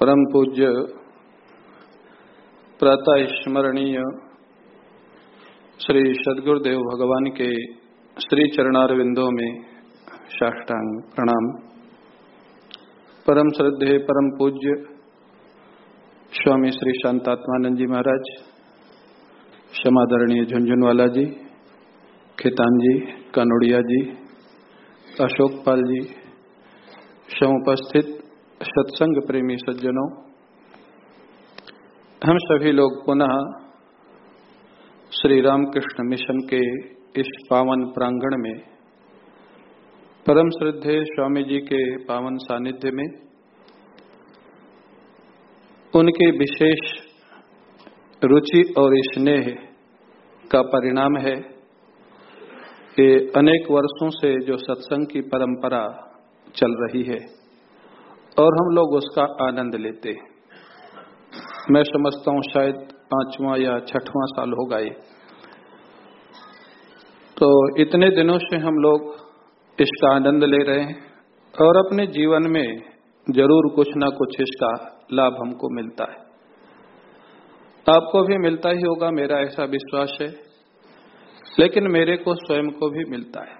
परम पूज्य प्रातः स्मरणीय श्री सदगुरुदेव भगवान के श्री चरणारविंदों में साष्टांग प्रणाम। परम श्रद्धे, परम पूज्य स्वामी श्री शांतात्मानंद जी महाराज क्षमादरणीय झुंझुनवाला जी, खेतान जी, कानोड़िया जी, अशोकपाल जी समुपस्थित सत्संग प्रेमी सज्जनों, हम सभी लोग पुनः श्री रामकृष्ण मिशन के इस पावन प्रांगण में, परम श्रद्धे स्वामी जी के पावन सानिध्य में, उनके विशेष रुचि और स्नेह का परिणाम है। कि अनेक वर्षों से जो सत्संग की परंपरा चल रही है। और हम लोग उसका आनंद लेते हैं। मैं समझता हूँ शायद पांचवा या छठवां साल होगा ये। तो इतने दिनों से हम लोग इसका आनंद ले रहे हैं और अपने जीवन में ज़रूर कुछ ना कुछ इसका लाभ हमको मिलता है। आपको भी मिलता ही होगा, मेरा ऐसा विश्वास है। लेकिन मेरे को स्वयं को भी मिलता है।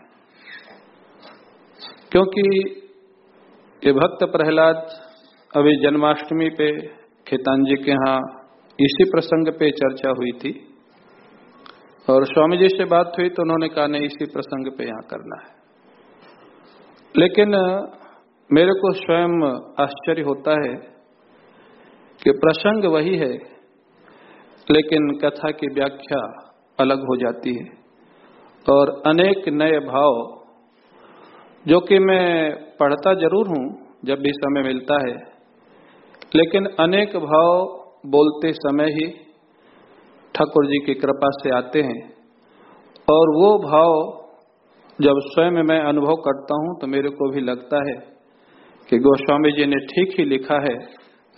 क्योंकि ये भक्त प्रहलाद, अभी जन्माष्टमी पे खेतान जी के यहाँ इसी प्रसंग पे चर्चा हुई थी। और स्वामी जी से बात हुई तो उन्होंने कहा, नहीं, इसी प्रसंग पे यहाँ करना है। लेकिन, मेरे को स्वयं आश्चर्य होता है कि प्रसंग वही है, लेकिन कथा की व्याख्या अलग हो जाती है और अनेक नए भाव जो कि मैं पढ़ता ज़रूर हूँ, जब भी समय मिलता है। लेकिन अनेक भाव बोलते समय ही ठाकुर जी की कृपा से आते हैं। और वो भाव जब स्वयं मैं अनुभव करता हूँ तो मेरे को भी लगता है कि गोस्वामी जी ने ठीक ही लिखा है,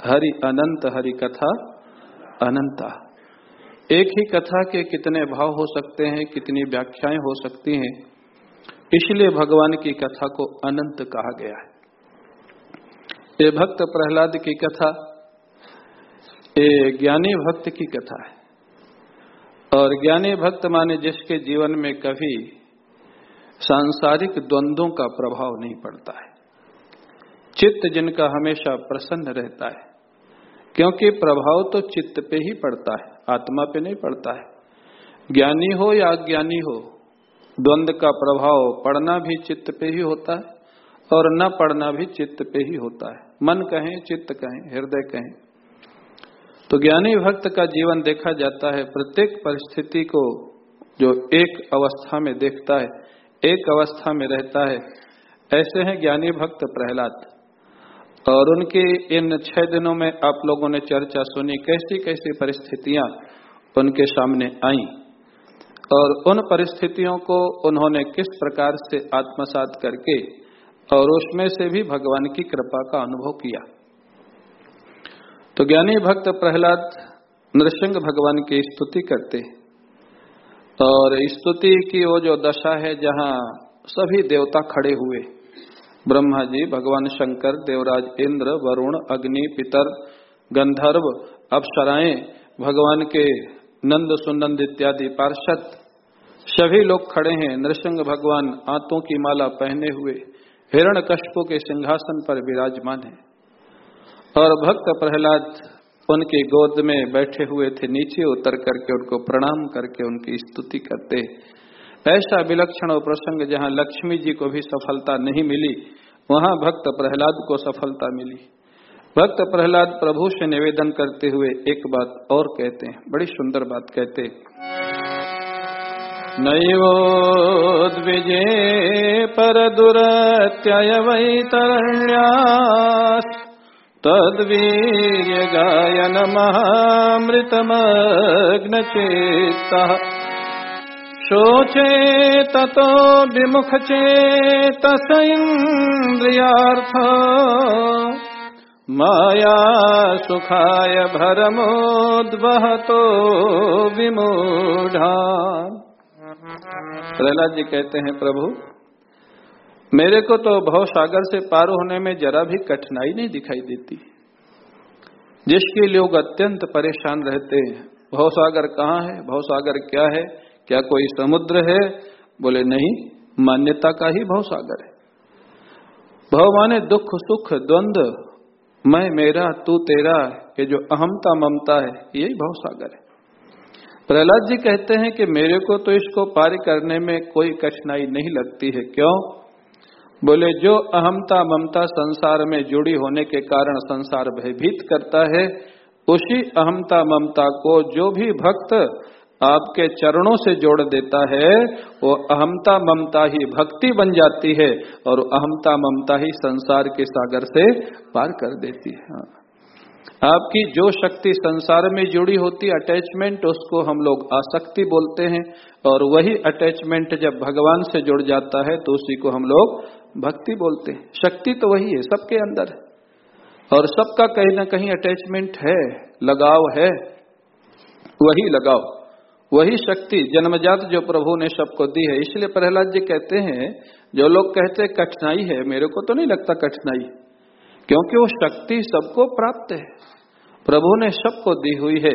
हरि अनंत हरि कथा अनंता। एक ही कथा के कितने भाव हो सकते हैं, कितनी व्याख्याएँ हो सकती हैं इसलिए भगवान की कथा को अनंत कहा गया है। ये भक्त प्रहलाद की कथा ये ज्ञानी भक्त की कथा है। और ज्ञानी भक्त माने जिसके जीवन में कभी सांसारिक द्वंद्वों का प्रभाव नहीं पड़ता है। चित्त जिनका हमेशा प्रसन्न रहता है, क्योंकि प्रभाव तो चित्त पे ही पड़ता है, आत्मा पे नहीं पड़ता है। ज्ञानी हो या अज्ञानी हो द्वंद का प्रभाव पढ़ना भी चित्त पे ही होता है और न पढ़ना भी चित्त पे ही होता है। मन कहें, चित्त कहें, हृदय कहें। तो ज्ञानी भक्त का जीवन देखा जाता है, प्रत्येक परिस्थिति को जो एक अवस्था में देखता है, एक अवस्था में रहता है, ऐसे हैं ज्ञानी भक्त प्रहलाद। और उनके इन छह दिनों में आप लोगों ने चर्चा सुनी कैसी कैसी परिस्थितियाँ उनके सामने आई। और उन परिस्थितियों को उन्होंने किस प्रकार से आत्मसात करके और उसमें से भी भगवान की कृपा का अनुभव किया। तो ज्ञानी भक्त प्रहलाद नृसिंह भगवान की स्तुति करते और स्तुति की वो जो दशा है, जहाँ सभी देवता खड़े हुए, ब्रह्मा जी, भगवान शंकर, देवराज इंद्र, वरुण, अग्नि, पितर, गंधर्व, अप्सराएँ, भगवान के नंद सुनंद इत्यादि पार्षद सभी लोग खड़े हैं नृसिंग भगवान आंतों की माला पहने हुए, हिरण कष्पों के सिंहासन पर विराजमान है। और भक्त प्रहलाद उनके गोद में बैठे हुए थे, नीचे उतर करके उनको प्रणाम करके उनकी स्तुति करते ऐसा विलक्षण और प्रसंग जहाँ लक्ष्मी जी को भी सफलता नहीं मिली, वहाँ भक्त प्रहलाद को सफलता मिली। भक्त प्रहलाद प्रभु से निवेदन करते हुए एक बात और कहते हैं, बड़ी सुंदर बात कहते नैवोद्विजे परदुरत्यय वैतरण्यास् तद्वीर्यगायनमहामृतमग्नचेत्तः शोचे ततो विमुखचेतस इन्द्रियार्थ माया सुखाय भरमोद्वहतो विमूढ़ा प्रहलाद जी कहते हैं, प्रभु, मेरे को तो भव सागर से पार होने में जरा भी कठिनाई नहीं दिखाई देती। जिसके लोग अत्यंत परेशान रहते हैं भव सागर कहाँ है, भवसागर क्या है, क्या कोई समुद्र है? बोले, नहीं, मान्यता का ही भव सागर है। भव माने दुख, सुख द्वंद मैं, मेरा, तू, तेरा, ये जो अहमता ममता है, यही भव सागर है। प्रहलाद जी कहते हैं कि मेरे को तो इसको पार करने में कोई कठिनाई नहीं लगती है। क्यों? बोले, जो अहमता ममता संसार में जुड़ी होने के कारण संसार भयभीत करता है, उसी अहमता ममता को जो भी भक्त आपके चरणों से जोड़ देता है, वो अहमता ममता ही भक्ति बन जाती है और अहमता ममता ही संसार के सागर से पार कर देती है। हाँ। आपकी जो शक्ति संसार में जुड़ी होती अटैचमेंट उसको हम लोग आसक्ति बोलते हैं और वही अटैचमेंट जब भगवान से जुड़ जाता है तो उसी को हम लोग भक्ति बोलते हैं। शक्ति तो वही है, सबके अंदर और सबका कहीं ना कहीं अटैचमेंट है, लगाव है, वही लगाव। वही शक्ति, जन्मजात जो प्रभु ने सबको दी है, इसलिए प्रहलाद जी कहते हैं, जो लोग कहते कठिनाई है, मेरे को तो नहीं लगता कठिनाई। क्योंकि वो शक्ति सबको प्राप्त है। प्रभु ने सबको दी हुई है,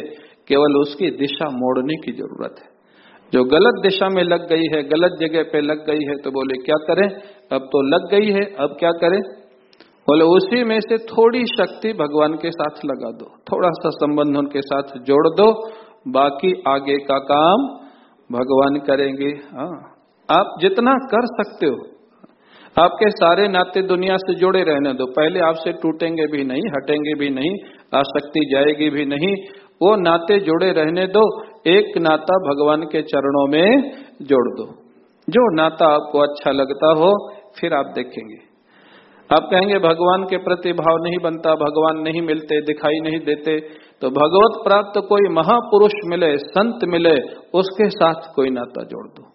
केवल उसकी दिशा मोड़ने की ज़रूरत है। जो गलत दिशा में लग गई है, गलत जगह पे लग गई है तो बोले, क्या करें? अब तो लग गई है, अब क्या करें? बोले, उसी में से थोड़ी शक्ति भगवान के साथ लगा दो। थोड़ा सा संबंध उनके साथ जोड़ दो। बाकी आगे का काम भगवान करेंगे। हाँ। आप जितना कर सकते हो आपके सारे नाते दुनिया से जुड़े रहने दो। पहले आपसे टूटेंगे भी नहीं, हटेंगे भी नहीं, आसक्ति जाएगी भी नहीं। वो नाते जुड़े रहने दो। एक नाता भगवान के चरणों में जोड़ दो। जो नाता आपको अच्छा लगता हो, फिर आप देखेंगे। आप कहेंगे, भगवान के प्रति भाव नहीं बनता, भगवान नहीं मिलते, दिखाई नहीं देते। तो भगवत प्राप्त कोई महापुरुष मिले, संत मिले, उसके साथ कोई नाता जोड़ दो।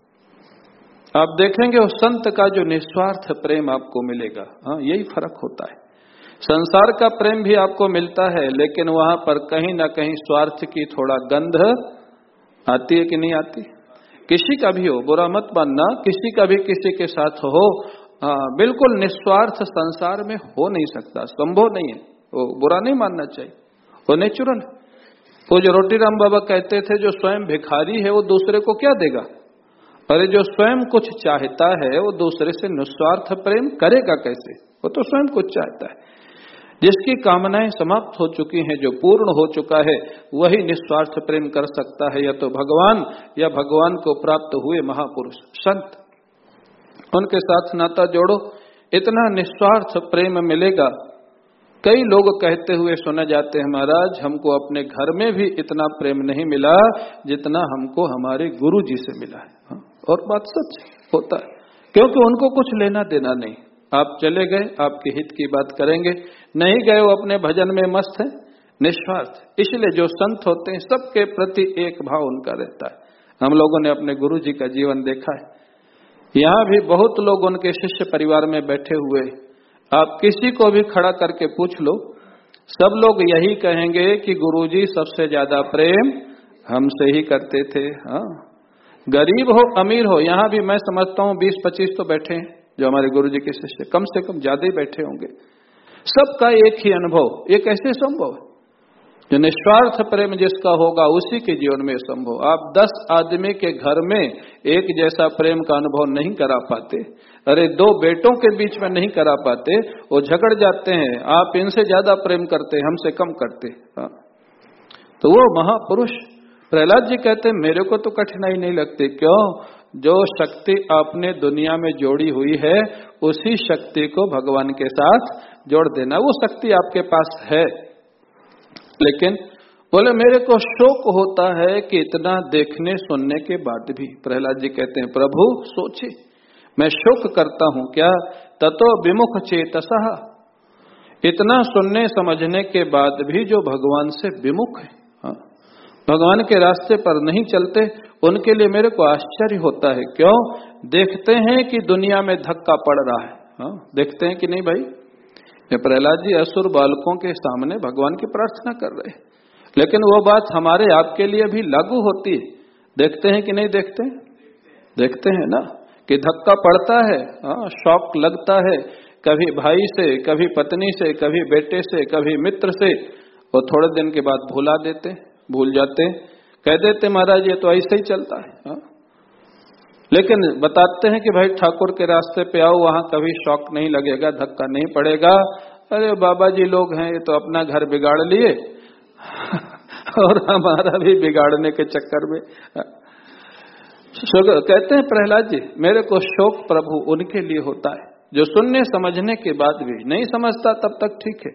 आप देखेंगे उस संत का जो निस्वार्थ प्रेम आपको मिलेगा हाँ यही फ़र्क होता है। संसार का प्रेम भी आपको मिलता है लेकिन वहाँ पर कहीं ना कहीं स्वार्थ की थोड़ा गंध आती है कि नहीं आती? किसी का भी हो बुरा मत मानना किसी का भी किसी के साथ हो आ, बिल्कुल निस्वार्थ संसार में हो नहीं सकता संभव नहीं है। वो बुरा नहीं मानना चाहिए वो नेचुरल वो जो रोटी राम बाबा कहते थे जो स्वयं भिखारी है वो दूसरे को क्या देगा? अरे जो स्वयं कुछ चाहता है, वो दूसरे से निस्वार्थ प्रेम करेगा कैसे? वो तो स्वयं कुछ चाहता है। जिसकी कामनाएँ समाप्त हो चुकी हैं, जो पूर्ण हो चुका है, वही निस्वार्थ प्रेम कर सकता है, या तो भगवान, या भगवान को प्राप्त हुए महापुरुष, संत। उनके साथ नाता जोड़ो। इतना निस्वार्थ प्रेम मिलेगा। कई लोग कहते हुए सुने जाते हैं, महाराज, हमको अपने घर में भी इतना प्रेम नहीं मिला, जितना हमको हमारे गुरु जी से मिला है। और बात सच होता है। क्योंकि उनको कुछ लेना देना नहीं। आप चले गए, आपके हित की बात करेंगे। नहीं गए, वो अपने भजन में मस्त है। निस्वार्थ। इसलिए जो संत होते हैं, सबके प्रति एक भाव उनका रहता है। हम लोगों ने अपने गुरु जी का जीवन देखा है। यहाँ भी बहुत लोग उनके शिष्य परिवार में बैठे हुए आप किसी को भी खड़ा करके पूछ लो। सब लोग यही कहेंगे कि गुरुजी, सबसे ज़्यादा प्रेम हमसे ही करते थे। हाँ। गरीब हो, अमीर हो, यहाँ भी मैं समझता हूँ बीस पच्चीस तो बैठे हैं, जो हमारे गुरु जी के शिष्य, कम से कम ज़्यादा ही बैठे होंगे। सबका एक ही अनुभव, ये कैसे संभव है? जो निस्वार्थ प्रेम जिसका होगा, उसी के जीवन में संभव। आप दस आदमी के घर में एक जैसा प्रेम का अनुभव नहीं करा पाते। अरे, दो बेटों के बीच में नहीं करा पाते, वो झगड़ जाते हैं। आप इनसे ज़्यादा प्रेम करते, हमसे कम करते। हाँ। तो वो महापुरुष प्रहलाद जी कहते, मेरे को तो कठिनाई नहीं लगती। क्यों? जो शक्ति आपने दुनिया में जोड़ी हुई है, उसी शक्ति को भगवान के साथ जोड़ देना। वो शक्ति आपके पास है। लेकिन बोले, मेरे को शोक होता है कि इतना देखने, सुनने के बाद भी। प्रहलाद जी कहते हैं, प्रभु सोचे मैं शोक करता हूँ क्या? ततो विमुख चेतसा। इतना सुनने, समझने के बाद भी जो भगवान से विमुख हाँ? भगवान के रास्ते पर नहीं चलते, उनके लिए मेरे को आश्चर्य होता है। क्यों? देखते हैं कि दुनिया में धक्का पड़ रहा है। हा? देखते हैं कि नहीं भाई? प्रहलाद जी असुर बालकों के सामने भगवान की प्रार्थना कर रहे लेकिन वो बात हमारे आपके लिए भी लागू होती है। देखते हैं कि नहीं देखते? देखते हैं ना कि धक्का पड़ता है। शौक लगता है। कभी भाई से, कभी पत्नी से, कभी बेटे से, कभी मित्र से वो थोड़े दिन के बाद भुला देते भूल जाते कह देते महाराज, ये तो ऐसे ही चलता है। हा? लेकिन बताते हैं कि, भाई, ठाकुर के रास्ते पे आओ, वहाँ कभी शौक नहीं लगेगा, धक्का नहीं पड़ेगा। अरे, बाबा जी लोग हैं, ये तो अपना घर बिगाड़ लिए। और हमारा भी बिगाड़ने के चक्कर में। कहते हैं, प्रहलाद जी, मेरे को शोक प्रभु उनके लिए होता है, जो सुनने समझने के बाद भी नहीं समझता, तब तक ठीक है।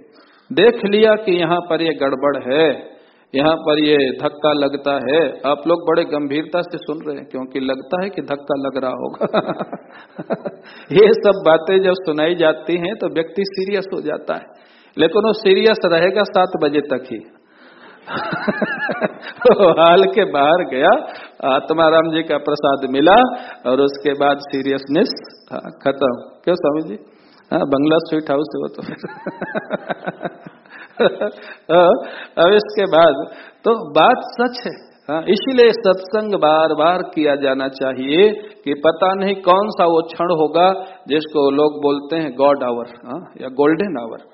देख लिया कि यहाँ पर ये गड़बड़ है। यहाँ पर ये धक्का लगता है। आप लोग बड़े गंभीरता से सुन रहे हैं, क्योंकि लगता है कि धक्का लग रहा होगा। ये सब बातें जब सुनाई जाती हैं तो व्यक्ति सीरियस हो जाता है। लेकिन वो सीरियस रहेगा सात बजे तक ही। हाल के बाहर गया, आत्माराम जी का प्रसाद मिला, और उसके बाद सीरियसनेस खत्म। क्यों जी? हाँ बंगला स्वीट हाउस तो। अब इसके बाद तो बात सच है। हाँ इसीलिए सत्संग बार बार किया जाना चाहिए कि पता नहीं कौन सा वो क्षण होगा जिसको लोग बोलते हैं गॉड आवर हाँ या गोल्डन आवर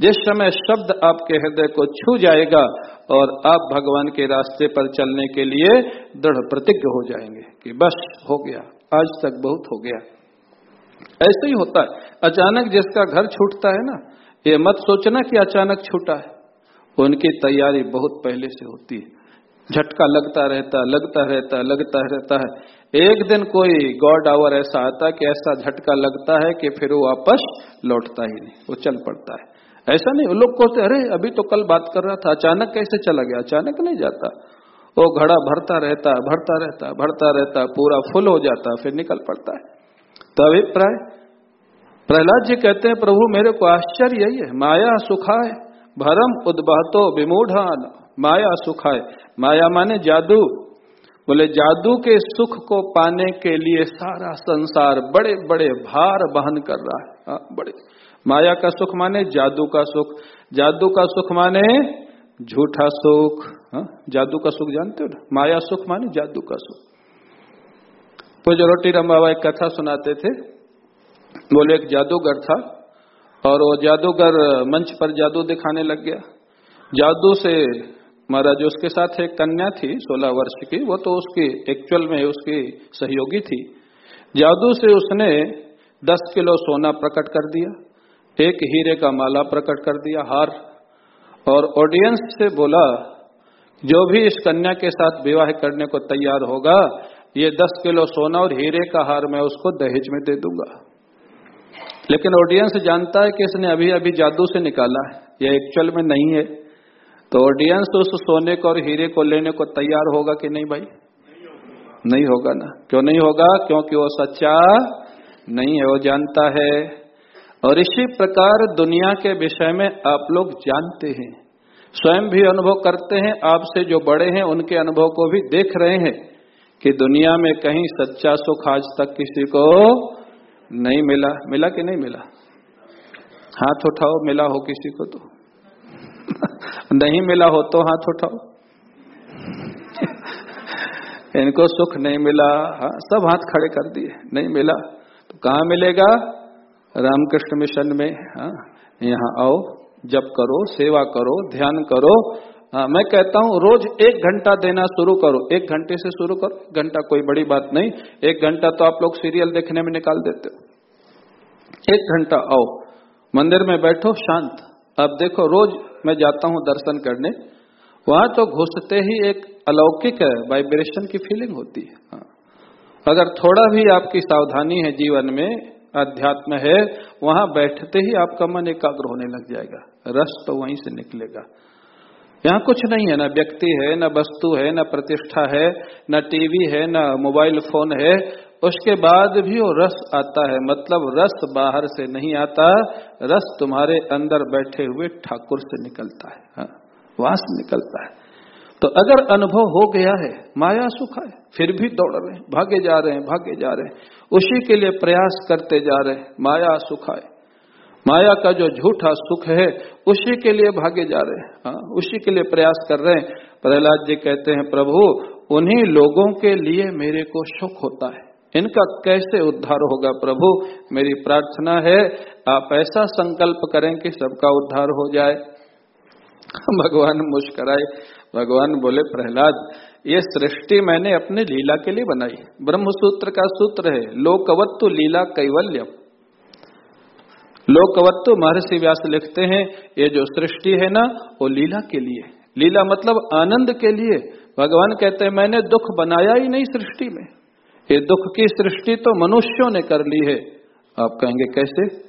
जिस समय शब्द आपके हृदय को छू जाएगा और आप भगवान के रास्ते पर चलने के लिए दृढ़ प्रतिज्ञ हो जाएँगे कि बस हो गया, आज तक बहुत हो गया। ऐसे ही होता है। अचानक जिसका घर छूटता है ना ये मत सोचना कि अचानक छूटा है। उनकी तैयारी बहुत पहले से होती है। झटका लगता रहता लगता रहता लगता रहता है। एक दिन कोई गॉड आवर ऐसा आता कि ऐसा झटका लगता है कि फिर वो वापस लौटता ही नहीं, वो चल पड़ता है। ऐसा नहीं, वो लोग कहते अरे, अभी तो कल बात कर रहा था, अचानक कैसे चला गया? अचानक नहीं जाता। वो घड़ा भरता रहता भरता रहता भरता रहता, पूरा फुल हो जाता, फिर निकल पड़ता है। तो अभिप्राय प्रहलाद जी कहते हैं प्रभु मेरे को आश्चर्य यही है। माया सुखाय भरम उद्बहतो विमूढ़ान। माया सुखाय माया माने जादू। बोले जादू के सुख को पाने के लिए सारा संसार बड़े बड़े भार बहन कर रहा है। आ, हाँ, बड़े। माया का सुख माने जादू का सुख। जादू का सुख माने झूठा सुख। हा? जादू का सुख जानते हो ना? माया सुख माने जादू का सुख। तो जो रोटी एक कथा सुनाते थे बोले एक जादूगर था और वो जादूगर मंच पर जादू दिखाने लग गया। जादू से महाराज उसके साथ एक कन्या थी, सोलह वर्ष की, वो तो उसकी एक्चुअल में उसकी सहयोगी थी। जादू से उसने दस किलो सोना प्रकट कर दिया, एक हीरे का माला प्रकट कर दिया, हार। और ऑडियंस से बोला, जो भी इस कन्या के साथ विवाह करने को तैयार होगा, ये दस किलो सोना और हीरे का हार मैं उसको दहेज में दे दूँगा। लेकिन ऑडियंस जानता है कि इसने अभी अभी जादू से निकाला है। यह एक्चुअल में नहीं है। तो ऑडियंस उस सोने को और हीरे को लेने को तैयार होगा कि नहीं भाई? नहीं होगा ना। क्यों नहीं होगा? क्योंकि वो सच्चा नहीं है, वो जानता है। और इसी प्रकार दुनिया के विषय में आप लोग जानते हैं। स्वयं भी अनुभव करते हैं, आपसे जो बड़े हैं, उनके अनुभव को भी देख रहे हैं कि दुनिया में कहीं सच्चा सुख आज तक किसी को नहीं मिला। मिला कि नहीं मिला? हाथ उठाओ, मिला हो किसी को तो। नहीं मिला हो तो हाथ उठाओ। इनको सुख नहीं मिला। हाँ सब हाथ खड़े कर दिए। नहीं मिला। तो कहा मिलेगा? रामकृष्ण मिशन में। हाँ यहाँ आओ जब करो, सेवा करो, ध्यान करो हाँ मैं कहता हूँ, रोज एक घंटा देना शुरू करो। एक घंटे से शुरू करो। घंटा कोई बड़ी बात नहीं। एक घंटा तो आप लोग सीरियल देखने में निकाल देते हो। एक घंटा आओ, मंदिर में बैठो, शांत। अब देखो, रोज मैं जाता हूँ दर्शन करने। वहाँ तो घुसते ही एक अलौकिक वाइब्रेशन की फीलिंग होती है। हाँ। अगर थोड़ा भी आपकी सावधानी है जीवन में, अध्यात्म है, वहाँ बैठते ही आपका मन एकाग्र होने लग जाएगा। रस तो वहीं से निकलेगा। यहाँ कुछ नहीं है ना व्यक्ति है न वस्तु है न प्रतिष्ठा है न टीवी है न मोबाइल फ़ोन है। उसके बाद भी वो रस आता है मतलब रस बाहर से नहीं आता रस तुम्हारे अंदर बैठे हुए ठाकुर से निकलता है हाँ, वहाँ से निकलता है। तो अगर अनुभव हो गया है माया सुख है फिर भी दौड़ रहे हैं भागे जा रहे हैं भागे जा रहे हैं उसी के लिए प्रयास करते जा रहे हैं माया सुख है। माया का जो झूठा सुख है उसी के लिए भागे जा रहे हैं। हाँ, उसी के लिए प्रयास कर रहे हैं। प्रहलाद जी कहते हैं प्रभु उन्हीं लोगों के लिए मेरे को सुख होता है। इनका कैसे उद्धार होगा प्रभु? मेरी प्रार्थना है आप ऐसा संकल्प करें कि सबका उद्धार हो जाए। भगवान मुस्कराए। भगवान बोले प्रहलाद ये सृष्टि मैंने अपने लीला के लिए बनाई ब्रह्म सूत्र का सूत्र है लोकवत्तु लीला कैवल्यम। लोकवत्तु महर्षि व्यास लिखते हैं, ये जो सृष्टि है ना, वो लीला के लिए लीला मतलब आनंद के लिए। भगवान कहते हैं, मैंने दुख बनाया ही नहीं सृष्टि में। ये दुख की सृष्टि तो मनुष्यों ने कर ली है। आप कहेंगे, कैसे?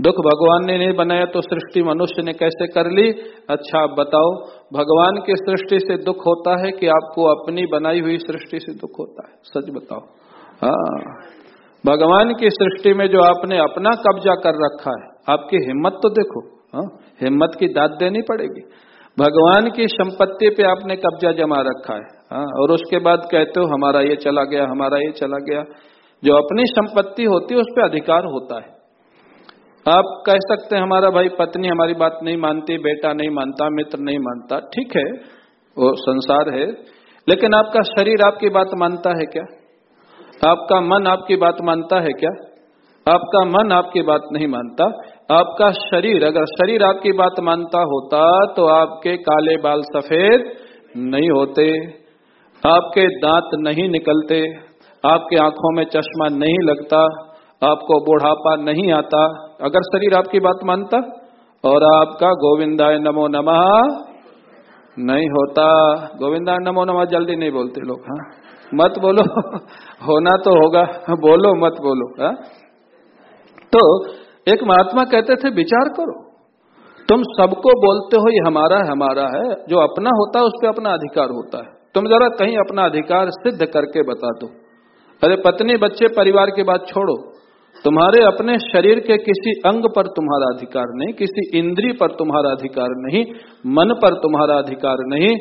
दुख भगवान ने नहीं बनाया तो सृष्टि मनुष्य ने कैसे कर ली? अच्छा आप बताओ, भगवान की सृष्टि से दुख होता है कि आपको अपनी बनाई हुई सृष्टि से दुख होता है? सच बताओ। हाँ। भगवान की सृष्टि में जो आपने अपना कब्जा कर रखा है, आपकी हिम्मत तो देखो हाँ हिम्मत की दाद देनी पड़ेगी। भगवान की संपत्ति पे आपने कब्जा जमा रखा है हाँ और उसके बाद कहते हो, हमारा ये चला गया, हमारा ये चला गया। जो अपनी संपत्ति होती है, उस पर अधिकार होता है। आप कह सकते हैं, हमारा भाई पत्नी हमारी बात नहीं मानती, बेटा नहीं मानता, मित्र नहीं मानता। ठीक है, वो संसार है, लेकिन आपका शरीर आपकी बात मानता है क्या? आपका मन आपकी बात मानता है क्या? आपका मन आपकी बात नहीं मानता। आपका शरीर, अगर शरीर आपकी बात मानता होता तो आपके काले बाल सफ़ेद नहीं होते। आपके दांत नहीं निकलते। आपके आँखों में चश्मा नहीं लगता। आपको बुढ़ापा नहीं आता। अगर शरीर आपकी बात मानता, और आपका गोविंदाय नमो नमः नहीं होता। गोविंदाय नमो नमः जल्दी नहीं बोलते लोग हाँ। मत बोलो। होना तो होगा। बोलो, मत बोलो, हा? तो एक महात्मा कहते थे, विचार करो। तुम सबको बोलते हो, ये हमारा है हमारा है। जो अपना होता है, उस पर अपना अधिकार होता है। तुम जरा कहीं अपना अधिकार सिद्ध करके बता दो। अरे, पत्नी, बच्चे, परिवार की बात छोड़ो। तुम्हारे अपने शरीर के किसी अंग पर तुम्हारा अधिकार नहीं, किसी इंद्री पर तुम्हारा अधिकार नहीं, मन पर तुम्हारा अधिकार नहीं।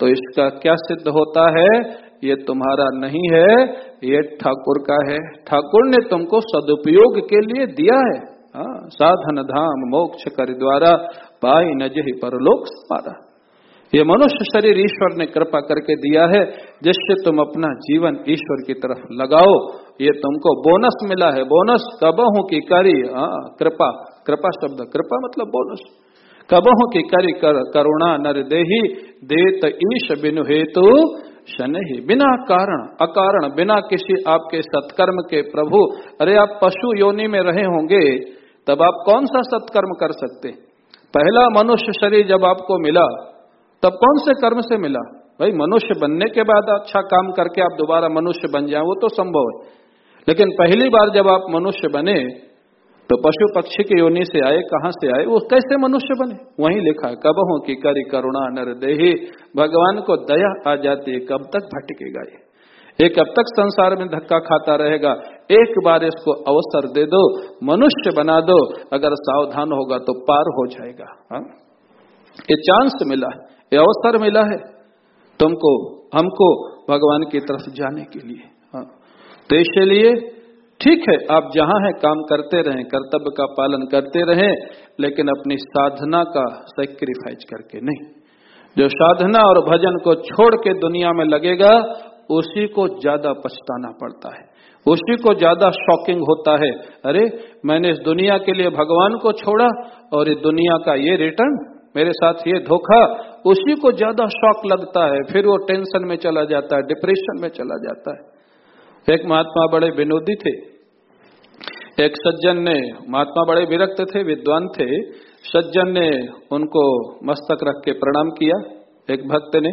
तो इसका क्या सिद्ध होता है? ये तुम्हारा नहीं है, ये ठाकुर का है। ठाकुर ने तुमको सदुपयोग के लिए दिया है। हाँ साधन धाम, मोक्ष कर द्वारा पाई नजहि परलोक पारा ये मनुष्य शरीर ईश्वर ने कृपा करके दिया है, जिससे तुम अपना जीवन ईश्वर की तरफ़ लगाओ। ये तुमको बोनस मिला है। बोनस कबहू की करी? हाँ कृपा। कृपा शब्द, कृपा मतलब बोनस। कबहू की करी कर, करुणा नर देही देत ईश बिनु हेतु शनि। बिना कारण अकारण बिना किसी आपके सत्कर्म के प्रभु। अरे आप पशु योनि में रहे होंगे तब आप कौन सा सत्कर्म कर सकते? पहला मनुष्य शरीर जब आपको मिला तब कौन से कर्म से मिला? भाई मनुष्य बनने के बाद अच्छा काम करके आप दोबारा मनुष्य बन जाए वो तो संभव है। लेकिन पहली बार जब आप मनुष्य बने तो पशु पक्षी के योनि से आए, कहाँ से आए, वो कैसे मनुष्य बने? वहीं लिखा कब हो कि करी करुणा नर देही, भगवान को दया आ जाती कब तक भटकेगा ये ये कब तक संसार में धक्का खाता रहेगा? एक बार इसको अवसर दे दो, मनुष्य बना दो, अगर सावधान होगा तो पार हो जाएगा। हा? ये चांस मिला, ये अवसर मिला है तुमको, हमको, भगवान की तरफ़ जाने के लिए। हाँ? तो इसलिए ठीक है, आप जहाँ हैं, काम करते रहें, कर्तव्य का पालन करते रहें, लेकिन अपनी साधना का सेक्रीफाइस करके नहीं। जो साधना और भजन को छोड़ के दुनिया में लगेगा, उसी को ज़्यादा पछताना पड़ता है। उसी को ज़्यादा शॉकिंग होता है। अरे, मैंने इस दुनिया के लिए भगवान को छोड़ा और इस दुनिया का ये रिटर्न मेरे साथ ये धोखा, उसी को ज़्यादा शौक लगता है। फिर वो टेंशन में चला जाता है डिप्रेशन में चला जाता है। एक महात्मा बड़े विनोदी थे। एक सज्जन ने, महात्मा बड़े विरक्त थे, विद्वान थे। सज्जन ने उनको मस्तक रख के प्रणाम किया एक भक्त ने।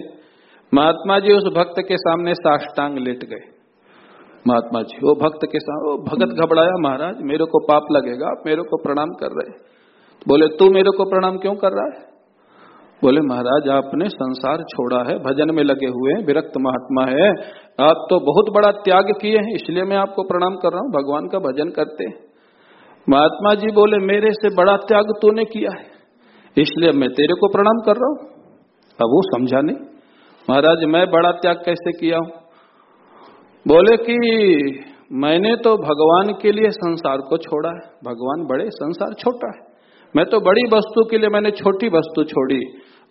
महात्मा जी उस भक्त के सामने साष्टांग लेट गए। महात्मा जी वो भक्त के सामने वो भगत घबराया महाराज, मेरे को पाप लगेगा, आप मेरे को प्रणाम कर रहे बोले, तू मेरे को प्रणाम क्यों कर रहा है? बोले, महाराज, आपने संसार छोड़ा है, भजन में लगे हुए हैं, विरक्त महात्मा है। आप तो बहुत बड़ा त्याग किए हैं, इसलिए मैं आपको प्रणाम कर रहा हूँ, भगवान का भजन करते महात्मा जी बोले, मेरे से बड़ा त्याग तूने किया है, इसलिए मैं तेरे को प्रणाम कर रहा हूँ। अब वो समझा नहीं, महाराज, मैं बड़ा त्याग कैसे किया हूँ? बोले कि, मैंने तो भगवान के लिए संसार को छोड़ा है, भगवान बड़े संसार छोटा है। मैं तो बड़ी वस्तु के लिए मैंने छोटी वस्तु छोड़ी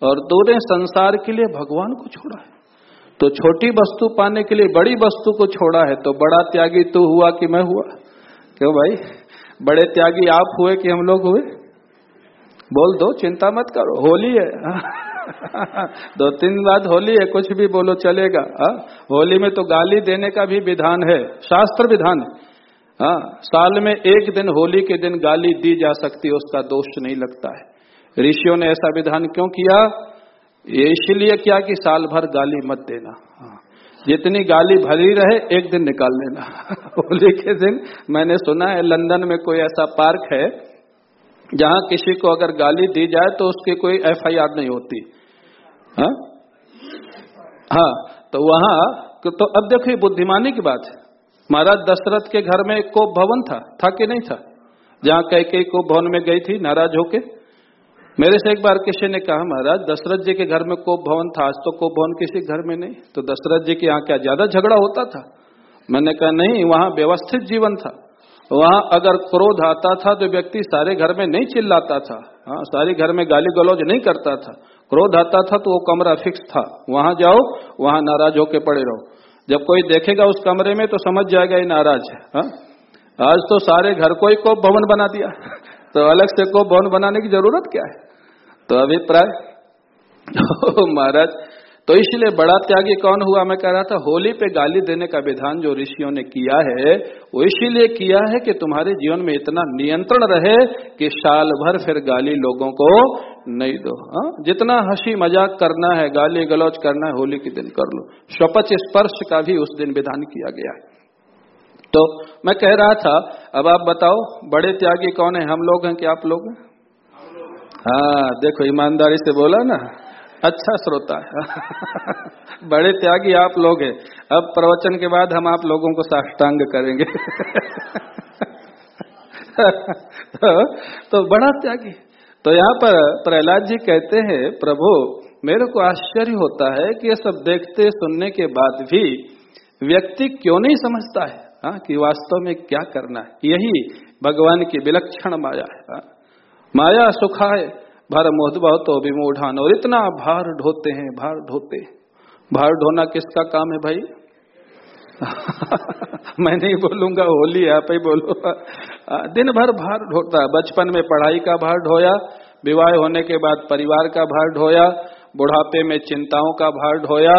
और तूने संसार के लिए भगवान को छोड़ा है। तो छोटी वस्तु पाने के लिए बड़ी वस्तु को छोड़ा है तो बड़ा त्यागी तू हुआ कि मैं हुआ? क्यों भाई? बड़े त्यागी आप हुए कि हम लोग हुए? बोल दो, चिंता मत करो, होली है। दो तीन बाद होली है, कुछ भी बोलो, चलेगा। हा? होली में तो गाली देने का भी विधान है, शास्त्र विधान है। हाँ साल में एक दिन होली के दिन गाली दी जा सकती है, उसका दोष नहीं लगता है। ऋषियों ने ऐसा विधान क्यों किया? ये इसलिए क्या कि साल भर गाली मत देना। हाँ। जितनी गाली भरी रहे, एक दिन निकाल लेना। होली के दिन मैंने सुना है, लंदन में कोई ऐसा पार्क है, जहाँ किसी को अगर गाली दी जाए तो उसकी कोई एफआईआर नहीं होती। हाँ? हाँ तो वहाँ तो अब देखो, ये बुद्धिमानी की बात है। महाराज दशरथ के घर में एक कोप भवन था था कि नहीं था? जहाँ कह के कोप भवन में गई थी, नाराज़ होके। मेरे से एक बार किसी ने कहा, महाराज, दशरथ जी के घर में कोप भवन था, आज तो कोप भवन किसी घर में नहीं। तो दशरथ जी के यहाँ क्या ज़्यादा झगड़ा होता था? मैंने कहा, नहीं, वहाँ व्यवस्थित जीवन था। वहाँ अगर क्रोध आता था तो व्यक्ति सारे घर में नहीं चिल्लाता था। हाँ सारे घर में गाली गलौज नहीं करता था। क्रोध आता था तो वो कमरा फिक्स था। वहाँ जाओ, वहाँ नाराज़ होके पड़े रहो। जब कोई देखेगा उस कमरे में तो समझ जाएगा ये नाराज़ है। हा? आज तो सारे घर को ही कोप भवन बना दिया। तो अलग से को भवन बनाने की ज़रूरत क्या है? तो अभिप्राय। महाराज तो इसलिए बड़ा त्यागी कौन हुआ? मैं कह रहा था, होली पे गाली देने का विधान जो ऋषियों ने किया है, वो इसीलिए किया है कि तुम्हारे जीवन में इतना नियंत्रण रहे कि साल भर फिर गाली लोगों को नहीं दो। हा? जितना हँसी मज़ाक करना है, गाली गलौज करना है, होली के दिन कर लो। स्वपच स्पर्श का भी उस दिन विधान किया गया है। तो मैं कह रहा था अब आप बताओ बड़े त्यागी कौन है? हम लोग हैं कि आप लोग हैं? हाँ देखो ईमानदारी से बोला ना अच्छा श्रोता है। बड़े त्यागी आप लोग हैं। अब प्रवचन के बाद हम आप लोगों को साष्टांग करेंगे। तो, तो बड़ा त्यागी। तो यहाँ पर प्रहलाद जी कहते हैं प्रभु मेरे को आश्चर्य होता है कि ये सब देखते सुनने के बाद भी व्यक्ति क्यों नहीं समझता है? हाँ कि वास्तव में क्या करना है? यही भगवान की विलक्षण माया है हाँ? माया सुखा है भर मोहदबा तो विमोढ़ान। और इतना भार ढोते हैं, भार ढोते भार ढोना किसका काम है भाई? मैं नहीं बोलूँगा, होली आप ही बोलो। दिन भर भार ढोता बचपन में पढ़ाई का भार ढोया, विवाह होने के बाद परिवार का भार ढोया, बुढ़ापे में चिंताओं का भार ढोया,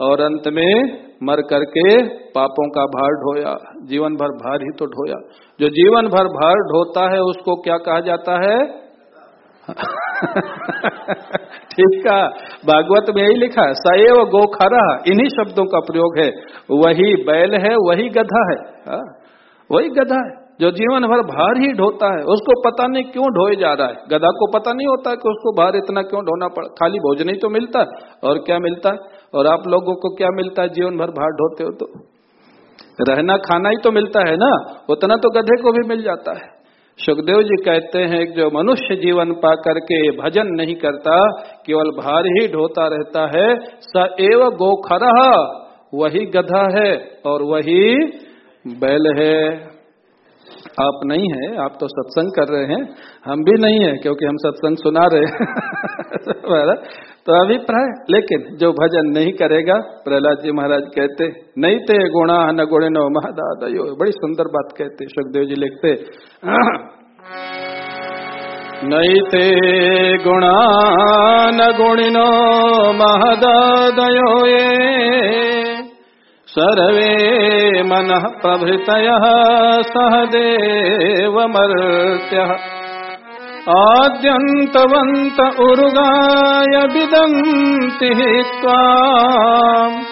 और अंत में मर करके पापों का भार ढोया जीवन भर भार ही तो ढोया। जो जीवन भर भार ढोता है, उसको क्या कहा जाता है? ठीक है भागवत में यही लिखा है, सएव गोखरा, इन्हीं शब्दों का प्रयोग है। वही बैल है, वही गधा है। हा? वही गधा है। जो जीवन भर भार ही ढोता है, उसको पता नहीं क्यों ढोए जा रहा है। गधा को पता नहीं होता कि उसको भार इतना क्यों ढोना पड़ा, खाली भोजन ही तो मिलता है और क्या मिलता? है और आप लोगों को क्या मिलता है? जीवन भर भार ढोते हो तो। रहना, खाना ही तो मिलता है ना? उतना तो गधे को भी मिल जाता है। सुखदेव जी कहते हैं जो मनुष्य जीवन पा करके भजन नहीं करता, केवल भार ही ढोता रहता है। स एव गोखर, वही गधा है और वही बैल है। आप नहीं है, आप तो सत्संग कर रहे हैं, हम भी नहीं है, क्योंकि हम सत्संग सुना रहे हैं। तो अभिप्राय। लेकिन जो भजन नहीं करेगा, प्रहलाद जी महाराज कहते, नहीं थे गुणा न गुणे नो महदादयो बड़ी सुंदर बात कहते, सुखदेव जी लिखते, नहीं थे गुणा न गुणिनो महदादयो ये। सर्वे मनः प्रभृतयः सह देवमर्त्यः। आद्यन्तवन्त उरुगाय विदन्ति त्वाम्।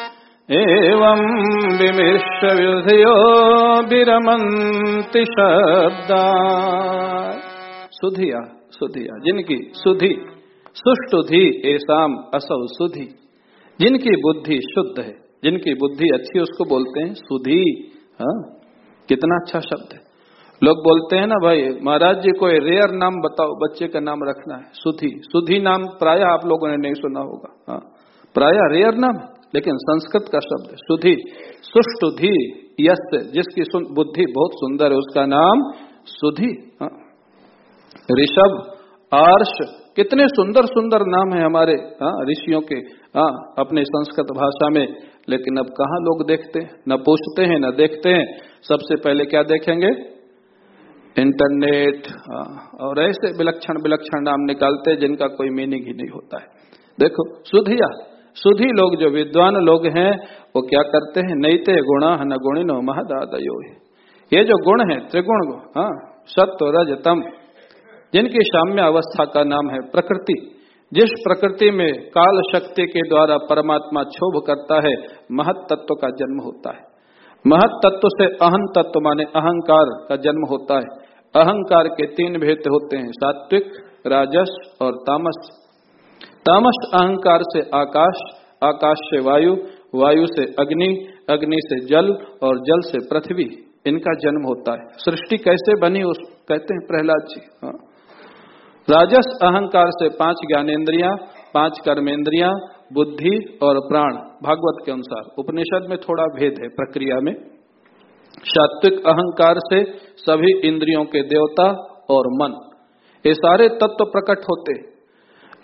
एवम् विमिश्रविधियो विरमन्ति शब्दा सुधिया सुधिया, जिनकी सुधि सुष्टुधि ऐसाम असौ सुधि। जिनकी बुद्धि शुद्ध है जिनकी बुद्धि अच्छी उसको बोलते हैं सुधी। हाँ? कितना अच्छा शब्द है। लोग बोलते हैं ना, भाई, महाराज जी, कोई रेयर नाम बताओ, बच्चे का नाम रखना है, सुधी। सुधी नाम प्राय आप लोगों ने नहीं सुना होगा। हाँ? प्राय रेयर नाम लेकिन संस्कृत का शब्द है, सुधी। सुष्टुधि, यश, जिसकी बुद्धि बहुत सुंदर है, उसका नाम सुधी। हाँ? ऋषभ, आर्ष, कितने सुंदर सुंदर नाम है हमारे हाँ ऋषियों के। हाँ अपने संस्कृत भाषा में। लेकिन अब कहा लोग देखते हैं? न पूछते हैं न देखते हैं। सबसे पहले क्या देखेंगे? इंटरनेट हाँ, और ऐसे विलक्षण विलक्षण नाम निकालते जिनका कोई मीनिंग ही नहीं होता है। देखो सुधिया सुधी लोग जो विद्वान लोग हैं वो क्या करते हैं? नैते गुणा न गुणिनो महदादयो ये जो गुण है त्रिगुण हाँ सत्व रज तम जिनकी साम्य अवस्था का नाम है प्रकृति। जिस प्रकृति में काल शक्ति के द्वारा परमात्मा क्षोभ करता है, महत तत्व का जन्म होता है। महत तत्व से अहम तत्व माने अहंकार का जन्म होता है। अहंकार के तीन भेद होते हैं, सात्विक, राजस और तामस। तामस अहंकार से आकाश आकाश से वायु वायु से अग्नि अग्नि से जल और जल से पृथ्वी, इनका जन्म होता है। सृष्टि कैसे बनी उस, कहते हैं प्रहलाद जी। हाँ। राजस अहंकार से पाँच ज्ञानेन्द्रिया, पाँच कर्मेंद्रिया बुद्धि और प्राण, भागवत के अनुसार। उपनिषद में थोड़ा भेद है प्रक्रिया में। सात्विक अहंकार से सभी इंद्रियों के देवता और मन, ये सारे तत्व प्रकट होते।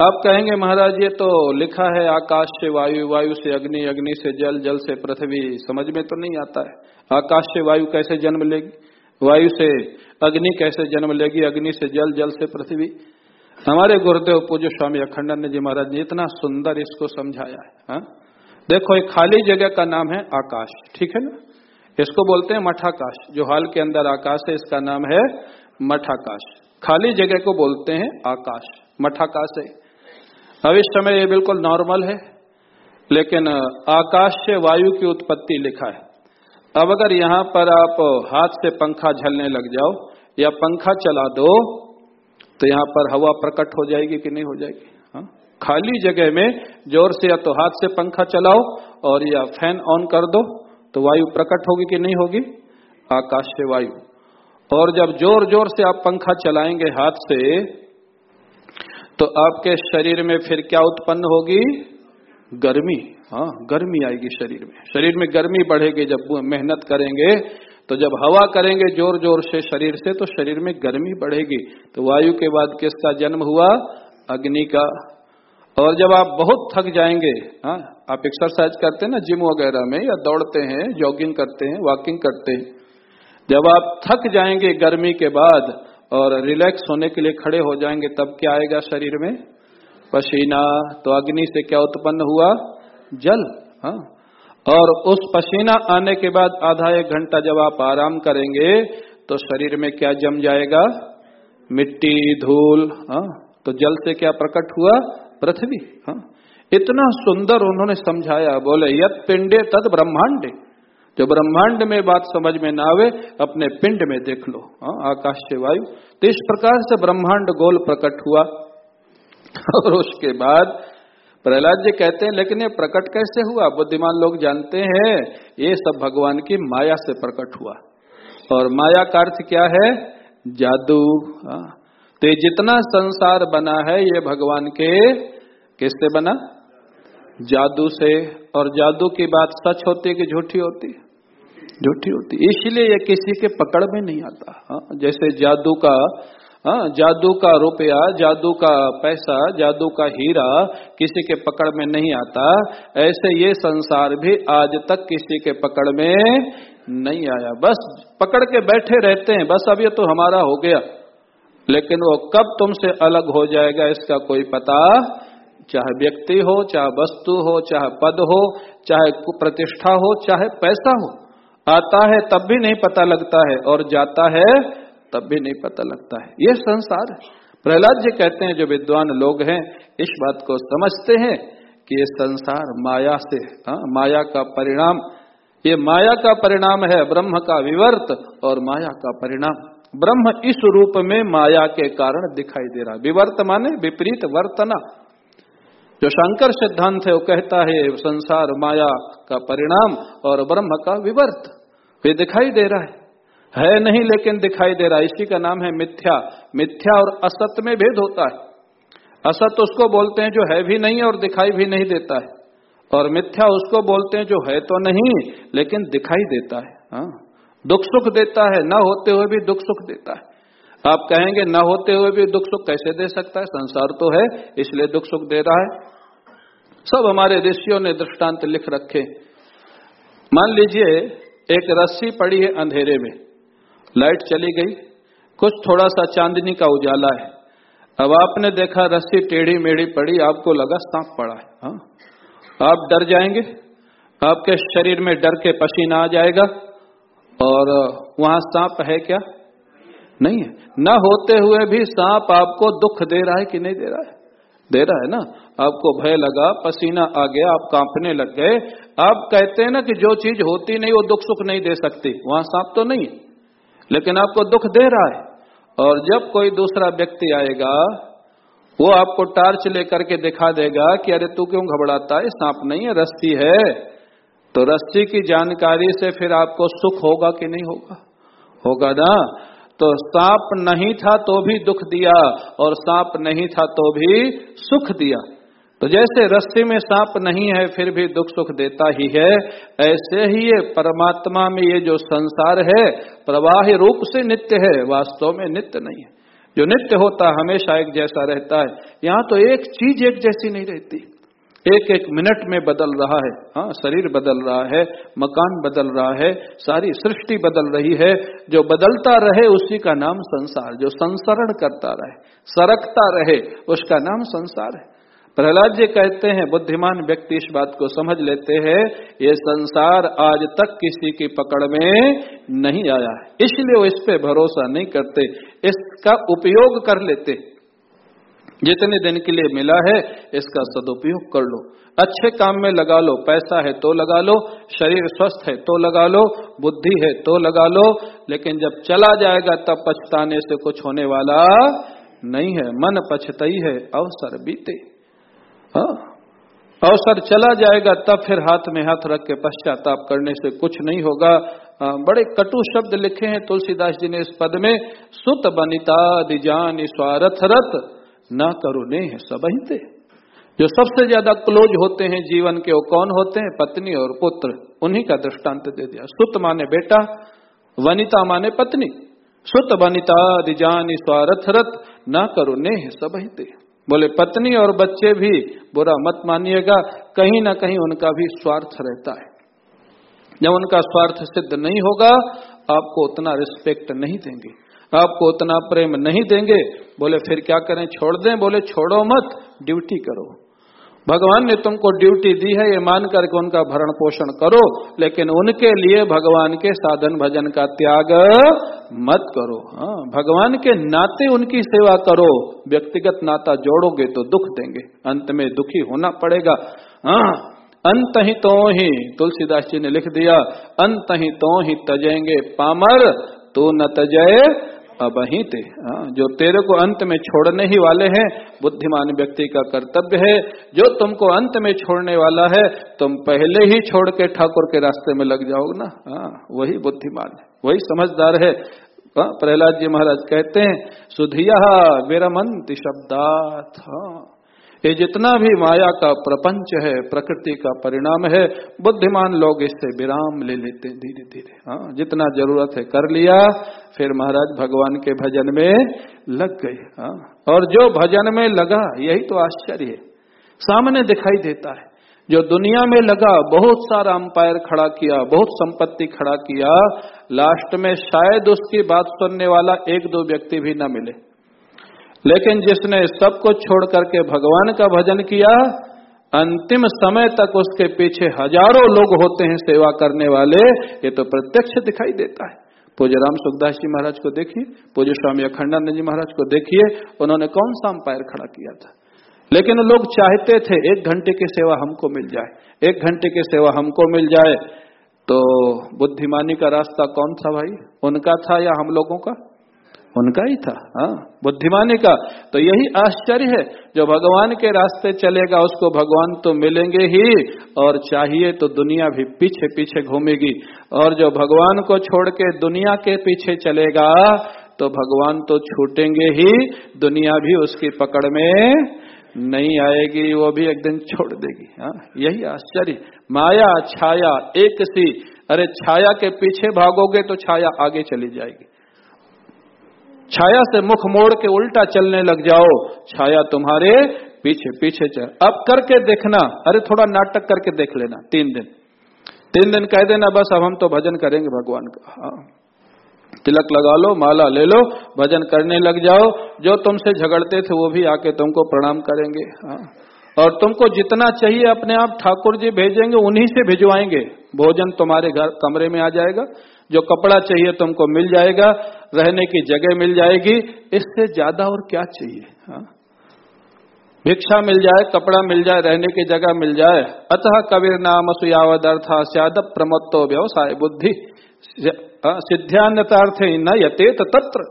आप कहेंगे, महाराज, ये तो लिखा है, आकाश से वायु वायु से अग्नि अग्नि से जल जल से पृथ्वी, समझ में तो नहीं आता है। आकाश से वायु कैसे जन्म लेगी? वायु से अग्नि कैसे जन्म लेगी? अग्नि से जल जल से पृथ्वी। हमारे गुरुदेव पूज्य स्वामी अखंडन जी महाराज ने इतना सुंदर इसको समझाया है, हा? देखो एक खाली जगह का नाम है आकाश, ठीक है ना? इसको बोलते हैं मठाकाश। जो हाल के अंदर आकाश है, इसका नाम है मठाकाश। खाली जगह को बोलते हैं आकाश, मठाकाश है। अब इस समय ये बिल्कुल नॉर्मल है, लेकिन आकाश से वायु की उत्पत्ति लिखा है। अब अगर यहाँ पर आप हाथ से पंखा झलने लग जाओ या पंखा चला दो तो यहाँ पर हवा प्रकट हो जाएगी कि नहीं हो जाएगी? हा? खाली जगह में ज़ोर से या तो हाथ से पंखा चलाओ और या फ़ैन ऑन कर दो तो वायु प्रकट होगी कि नहीं होगी? आकाश से वायु। और जब ज़ोर ज़ोर से आप पंखा चलाएँगे हाथ से तो आपके शरीर में फिर क्या उत्पन्न होगी? गर्मी। हाँ गर्मी आएगी शरीर में। शरीर में गर्मी बढ़ेगी जब मेहनत करेंगे तो जब हवा करेंगे ज़ोर ज़ोर से शरीर से तो शरीर में गर्मी बढ़ेगी। तो वायु के बाद किसका जन्म हुआ? अग्नि का। और जब आप बहुत थक जाएँगे हाँ आप एक्सरसाइज करते हैं ना जिम वगैरह में, या दौड़ते हैं जॉगिंग करते हैं वॉकिंग करते हैं, जब आप थक जाएँगे गर्मी के बाद और रिलैक्स होने के लिए खड़े हो जाएँगे, तब क्या आएगा शरीर में? पसीना। तो अग्नि से क्या उत्पन्न हुआ? जल हाँ। और उस पसीना आने के बाद आधा एक घंटा जब आप आराम करेंगे तो शरीर में क्या जम जाएगा? मिट्टी, धूल हाँ। तो जल से क्या प्रकट हुआ? पृथ्वी हाँ। इतना सुंदर उन्होंने समझाया, बोले यद पिंडे तद ब्रह्मांड। जो ब्रह्मांड में बात समझ में ना आवे, अपने पिंड में देख लो हाँ आकाश से वायु। तो इस प्रकार से ब्रह्मांड गोल प्रकट हुआ। और उसके बाद प्रहलाद जी कहते हैं, लेकिन ये प्रकट कैसे हुआ? बुद्धिमान लोग जानते हैं, ये सब भगवान की माया से प्रकट हुआ। और माया का अर्थ क्या है? जादू। हाँ। तो जितना संसार बना है, ये भगवान के किससे बना? जादू से। और जादू की बात सच होती है कि झूठी होती झूठी होती इसलिए ये किसी के पकड़ में नहीं आता। हाँ। जैसे जादू का हाँ जादू का रुपया, जादू का पैसा, जादू का हीरा किसी के पकड़ में नहीं आता। ऐसे ये संसार भी आज तक किसी के पकड़ में नहीं आया। बस पकड़ के बैठे रहते हैं, बस अब ये तो हमारा हो गया। लेकिन वो कब तुमसे अलग हो जाएगा, इसका कोई पता? चाहे व्यक्ति हो, चाहे वस्तु हो, चाहे पद हो, चाहे प्रतिष्ठा हो, चाहे पैसा हो। आता है तब भी नहीं पता लगता है, और जाता है तब भी नहीं पता लगता है। ये संसार प्रहलाद जी कहते हैं जो विद्वान लोग हैं इस बात को समझते हैं कि ये संसार माया से हाँ, माया का परिणाम। ये माया का परिणाम है ब्रह्म का विवर्त और माया का परिणाम। ब्रह्म इस रूप में माया के कारण दिखाई दे रहा विवर्त माने विपरीत वर्तना। जो शंकर सिद्धांत है वो कहता है संसार माया का परिणाम और ब्रह्म का विवर्त। वे दिखाई दे रहा है। है नहीं, लेकिन दिखाई दे रहा इसी का नाम है मिथ्या। मिथ्या और असत में भेद होता है। असत उसको बोलते हैं जो है भी नहीं और दिखाई भी नहीं देता है। और मिथ्या उसको बोलते हैं जो है तो नहीं, लेकिन दिखाई देता है। हाँ। दुख सुख देता है, न होते हुए भी दुख सुख देता है। आप कहेंगे, न होते हुए भी दुख सुख कैसे दे सकता है? संसार तो है, इसलिए दुख सुख दे रहा है। सब हमारे ऋषियों ने दृष्टांत लिख रखे। मान लीजिए, एक रस्सी पड़ी है अंधेरे में। लाइट चली गई। कुछ थोड़ा सा चांदनी का उजाला है। अब आपने देखा रस्सी टेढ़ी मेढ़ी पड़ी, आपको लगा सांप पड़ा है, हा? आप डर जाएँगे। आपके शरीर में डर के पसीना आ जाएगा। और वहाँ सांप है क्या? नहीं है। न होते हुए भी सांप आपको दुख दे रहा है कि नहीं दे रहा है? दे रहा है ना? आपको भय लगा, पसीना आ गया, आप कांपने लग गए। आप कहते हैं ना कि जो चीज़ होती नहीं, वो दुख सुख नहीं दे सकती। वहाँ सांप तो नहीं है। लेकिन आपको दुख दे रहा है। और जब कोई दूसरा व्यक्ति आएगा, वो आपको टार्च लेकर के दिखा देगा कि अरे तू क्यों घबराता है? सांप नहीं है, रस्सी है। तो रस्सी की जानकारी से फिर आपको सुख होगा कि नहीं होगा? होगा ना? तो सांप नहीं था तो भी दुख दिया, और सांप नहीं था तो भी सुख दिया। तो जैसे रस्ते में सांप नहीं है, फिर भी दुख सुख देता ही है। ऐसे ही ये परमात्मा में ये जो संसार है, प्रवाह रूप से नित्य है, वास्तव में नित्य नहीं है। जो नित्य होता हमेशा एक जैसा रहता है। यहाँ तो एक चीज़ एक जैसी नहीं रहती। एक एक मिनट में बदल रहा है। हाँ शरीर बदल रहा है, मकान बदल रहा है, सारी सृष्टि बदल रही है। जो बदलता रहे, उसी का नाम संसार। जो संसरण करता रहे, सरकता रहे, उसका नाम संसार है। प्रहलाद जी कहते हैं, बुद्धिमान व्यक्ति इस बात को समझ लेते हैं, ये संसार आज तक किसी की पकड़ में नहीं आया इसलिए वो इस पे भरोसा नहीं करते, इसका उपयोग कर लेते। जितने दिन के लिए मिला है, इसका सदुपयोग कर लो। अच्छे काम में लगा लो, पैसा है तो लगा लो, शरीर स्वस्थ है तो लगा लो, बुद्धि है तो लगा लो, लेकिन जब चला जाएगा, तब पछताने से कुछ होने वाला नहीं है। मन पछताई है, अवसर बीते। अवसर चला जाएगा, तब फिर हाथ में हाथ रख के पश्चाताप करने से कुछ नहीं होगा। बड़े कटु शब्द लिखे हैं तुलसीदास जी ने इस पद में। सुत बनिता दिजान स्वारथ रथ न करुणे है सबही थे जो सबसे ज़्यादा क्लोज होते हैं जीवन के, वो कौन होते हैं? पत्नी और पुत्र। उन्हीं का दृष्टांत दे दिया। सुत माने बेटा, वनिता माने पत्नी। सुत वनिता दिजानी स्वारथ रथ न करुणे है सबही थे बोले, पत्नी और बच्चे भी बुरा मत मानिएगा, कहीं ना कहीं उनका भी स्वार्थ रहता है। जब उनका स्वार्थ सिद्ध नहीं होगा, आपको उतना रिस्पेक्ट नहीं देंगे। आपको उतना प्रेम नहीं देंगे। बोले, फिर क्या करें? छोड़ दें? बोले, छोड़ो मत ड्यूटी करो। भगवान ने तुमको ड्यूटी दी है, ये मान करके उनका भरण पोषण करो, लेकिन उनके लिए भगवान के साधन भजन का त्याग मत करो। हाँ भगवान के नाते उनकी सेवा करो, व्यक्तिगत नाता जोड़ोगे तो दुख देंगे, अंत में दुखी होना पड़ेगा। हाँ अंत ही तो ही, तुलसीदास जी ने लिख दिया, अंत ही तो ही तजेंगे पामर तो न तजय अबहित हाँ, जो तेरे को अंत में छोड़ने ही वाले हैं बुद्धिमान व्यक्ति का कर्तव्य है। जो तुमको अंत में छोड़ने वाला है तुम पहले ही छोड़ के ठाकुर के रास्ते में लग जाओगे ना। हाँ वही बुद्धिमान है वही समझदार है। हाँ, प्रहलाद जी महाराज कहते हैं सुधिया विरमंत शब्दार्थ हाँ। ये जितना भी माया का प्रपंच है, प्रकृति का परिणाम है, बुद्धिमान लोग इससे विराम ले लेते, धीरे धीरे। हाँ जितना ज़रूरत है कर लिया, फिर महाराज भगवान के भजन में लग गए। हाँ और जो भजन में लगा, यही तो आश्चर्य है। सामने दिखाई देता है, जो दुनिया में लगा, बहुत सारा अंपायर खड़ा किया, बहुत संपत्ति खड़ा किया, लास्ट में शायद उसकी बात सुनने वाला एक दो व्यक्ति भी न मिले। लेकिन जिसने सब कुछ छोड़ करके भगवान का भजन किया, अंतिम समय तक उसके पीछे हज़ारों लोग होते हैं सेवा करने वाले, ये तो प्रत्यक्ष दिखाई देता है। पूज्य राम सुखदास जी महाराज को देखिए, पूज्य स्वामी अखंडानंद जी महाराज को देखिए, उन्होंने कौन सा अंपायर खड़ा किया था। लेकिन लोग चाहते थे एक घंटे की सेवा हमको मिल जाए, एक घंटे की सेवा हमको मिल जाए। तो बुद्धिमानी का रास्ता कौन था भाई? उनका था या हम लोगों का? उनका ही था हाँ बुद्धिमानी का। तो यही आश्चर्य है, जो भगवान के रास्ते चलेगा, उसको भगवान तो मिलेंगे ही, और चाहिए तो दुनिया भी पीछे पीछे घूमेगी। और जो भगवान को छोड़ के दुनिया के पीछे चलेगा तो भगवान तो छूटेंगे ही, दुनिया भी उसकी पकड़ में नहीं आएगी, वो भी एक दिन छोड़ देगी हाँ। यही आश्चर्य, माया, छाया, एक सी, अरे छाया के पीछे भागोगे तो छाया आगे चली जाएगी। छाया से मुख मोड़ के उल्टा चलने लग जाओ। छाया तुम्हारे पीछे पीछे चल अब करके देखना। अरे थोड़ा नाटक करके देख लेना। तीन दिन। तीन दिन कह देना, बस अब हम तो भजन करेंगे भगवान का। हाँ। तिलक लगा लो, माला ले लो, भजन करने लग जाओ। जो तुमसे झगड़ते थे वो भी आके तुमको प्रणाम करेंगे। हाँ। और तुमको जितना चाहिए अपने आप ठाकुर जी भेजेंगे, उन्हीं से भिजवाएँगे। भोजन तुम्हारे घर कमरे में आ जाएगा। जो कपड़ा चाहिए तुमको मिल जाएगा, रहने की जगह मिल जाएगी, इससे ज़्यादा और क्या चाहिए हाँ? भिक्षा मिल जाए, कपड़ा मिल जाए, रहने की जगह मिल जाए। अतः कबीर नाम सुयावद अर्था स्याद प्रमत्तो व्यवसाय बुद्धि। सिद्ध्यान्यतार्थ न यतेत तत्र।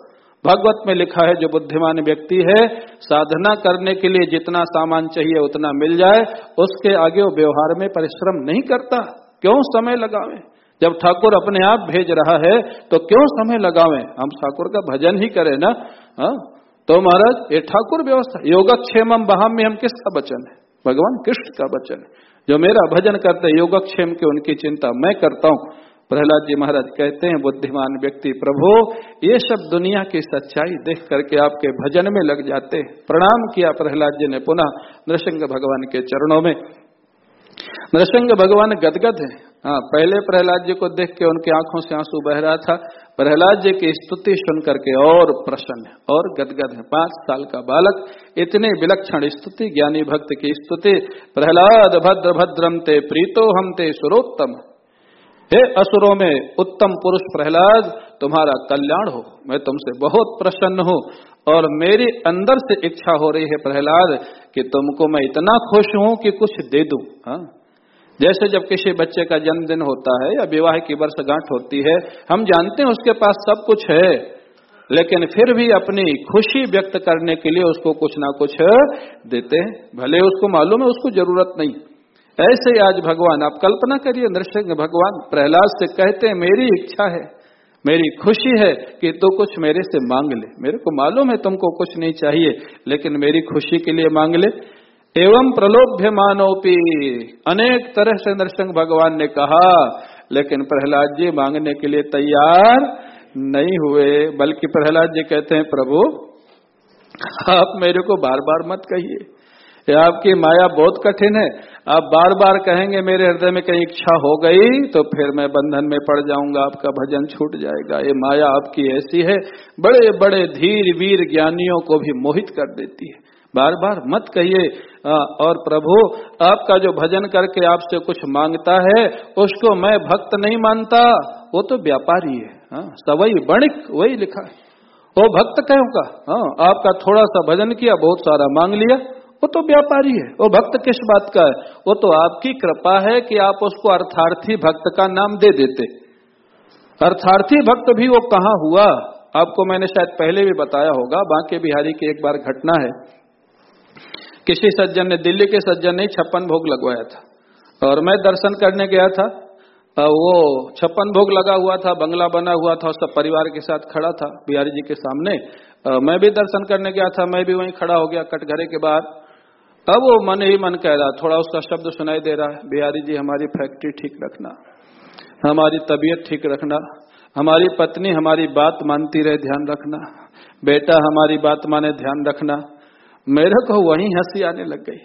भगवत में लिखा है, जो बुद्धिमान व्यक्ति है, साधना करने के लिए जितना सामान चाहिए उतना मिल जाए, उसके आगे वो व्यवहार में परिश्रम नहीं करता। क्यों समय लगावे? जब ठाकुर अपने आप भेज रहा है तो क्यों समय लगावे? हम ठाकुर का भजन ही करें ना? हा? तो महाराज, ये ठाकुर व्यवस्था, योगक्षेम बहाम में हम किसका वचन है? भगवान कृष्ण का वचन है। जो मेरा भजन करते योगक्षेम के उनकी चिंता मैं करता हूँ। प्रहलाद जी महाराज कहते हैं, बुद्धिमान व्यक्ति, प्रभु, ये सब दुनिया की सच्चाई देख करके आपके भजन में लग जाते प्रणाम किया प्रहलाद जी ने पुनः नृसिंग भगवान के चरणों में। नृसिंग भगवान गदगद है। हाँ पहले प्रहलाद जी को देख के उनकी आँखों से आँसू बह रहा था। प्रहलाद जी की स्तुति सुन करके और प्रसन्न और गदगद है। पाँच साल का बालक, इतने विलक्षण स्तुति, ज्ञानी भक्त की स्तुति। प्रहलाद, भद्र भद्रम ते प्रीतो हम ते सुरोत्तम। हे असुरों में उत्तम पुरुष प्रहलाद, तुम्हारा कल्याण हो, मैं तुमसे बहुत प्रसन्न हूँ। और मेरी अंदर से इच्छा हो रही है प्रहलाद, कि तुमको मैं इतना खुश हूँ कि कुछ दे दू। हाँ जैसे जब किसी बच्चे का जन्मदिन होता है या विवाह की वर्षगांठ होती है, हम जानते हैं उसके पास सब कुछ है, लेकिन फिर भी अपनी खुशी व्यक्त करने के लिए उसको कुछ ना कुछ देते हैं। भले उसको मालूम है, उसको ज़रूरत नहीं। ऐसे ही आज भगवान, आप कल्पना करिए नृसिंह भगवान, प्रहलाद से कहते हैं, मेरी इच्छा है, मेरी खुशी है कि तू तो कुछ मेरे से मांग ले। मेरे को मालूम है तुमको कुछ नहीं चाहिए, लेकिन मेरी खुशी के लिए मांग ले। एवं प्रलोभ्य मानोपी अनेक तरह से नरसिंह भगवान ने कहा, लेकिन प्रहलाद जी मांगने के लिए तैयार नहीं हुए, बल्कि प्रहलाद जी कहते हैं, प्रभु, आप मेरे को बार बार मत कहिए। आपकी माया बहुत कठिन है। आप बार बार कहेंगे, मेरे हृदय में कहीं इच्छा हो गई तो फिर मैं बंधन में पड़ जाऊँगा, आपका भजन छूट जाएगा। ये माया आपकी ऐसी है बड़े बड़े धीर वीर ज्ञानियों को भी मोहित कर देती है। बार बार मत कहिए और प्रभु आपका जो भजन करके आपसे कुछ माँगता है उसको मैं भक्त नहीं मानता। वो तो व्यापारी है हाँ, सवई बणिक वही लिखा है। वो भक्त क्यों का? हाँ, आपका थोड़ा सा भजन किया बहुत सारा मांग लिया वो तो व्यापारी है। वो भक्त किस बात का है? वो तो आपकी कृपा है कि आप उसको अर्थार्थी भक्त का नाम दे देते। अर्थार्थी भक्त भी वो कहा हुआ आपको मैंने शायद पहले भी बताया होगा बांके बिहारी की एक बार घटना है। किसी सज्जन ने, दिल्ली के सज्जन ने छप्पन भोग लगवाया था। और मैं दर्शन करने गया था वो छप्पन भोग लगा हुआ था, बंगला बना हुआ था सब परिवार के साथ खड़ा था, बिहारी जी के सामने। मैं भी दर्शन करने गया था, मैं भी वहीं खड़ा हो गया कटघरे के बाहर। अब वो मन ही मन कह रहा, थोड़ा उसका शब्द सुनाई दे रहा है, बिहारी जी, हमारी फैक्ट्री ठीक रखना, हमारी तबीयत ठीक रखना, हमारी पत्नी हमारी बात मानती रहे, ध्यान रखना, बेटा हमारी बात माने, ध्यान रखना मेरे को वहीं हँसी आने लग गई।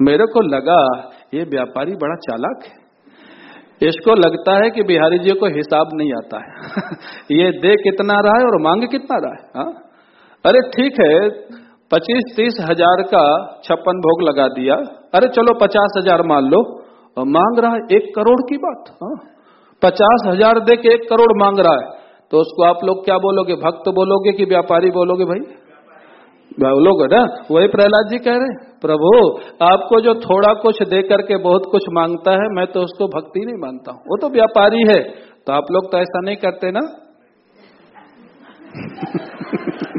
मेरे को लगा, ये व्यापारी बड़ा चालाक है। इसको लगता है कि बिहारी जी को हिसाब नहीं आता है। ये दे कितना रहा है और मांग कितना रहा है, हा? अरे ठीक है पच्चीस तीस हज़ार का छप्पन भोग लगा दिया। अरे चलो पचास हज़ार मान लो। और मांग रहा है एक करोड़ की बात हाँ? पचास हज़ार दे के एक करोड़ मांग रहा है। तो उसको आप लोग क्या बोलोगे? भक्त बोलोगे कि व्यापारी बोलोगे भाई? बोलोगे ना वही प्रहलाद जी कह रहे प्रभु, आपको जो थोड़ा कुछ दे करके बहुत कुछ माँगता है, मैं तो उसको भक्ति नहीं मानता हूँ। वो तो व्यापारी है तो आप लोग तो ऐसा नहीं करते ना?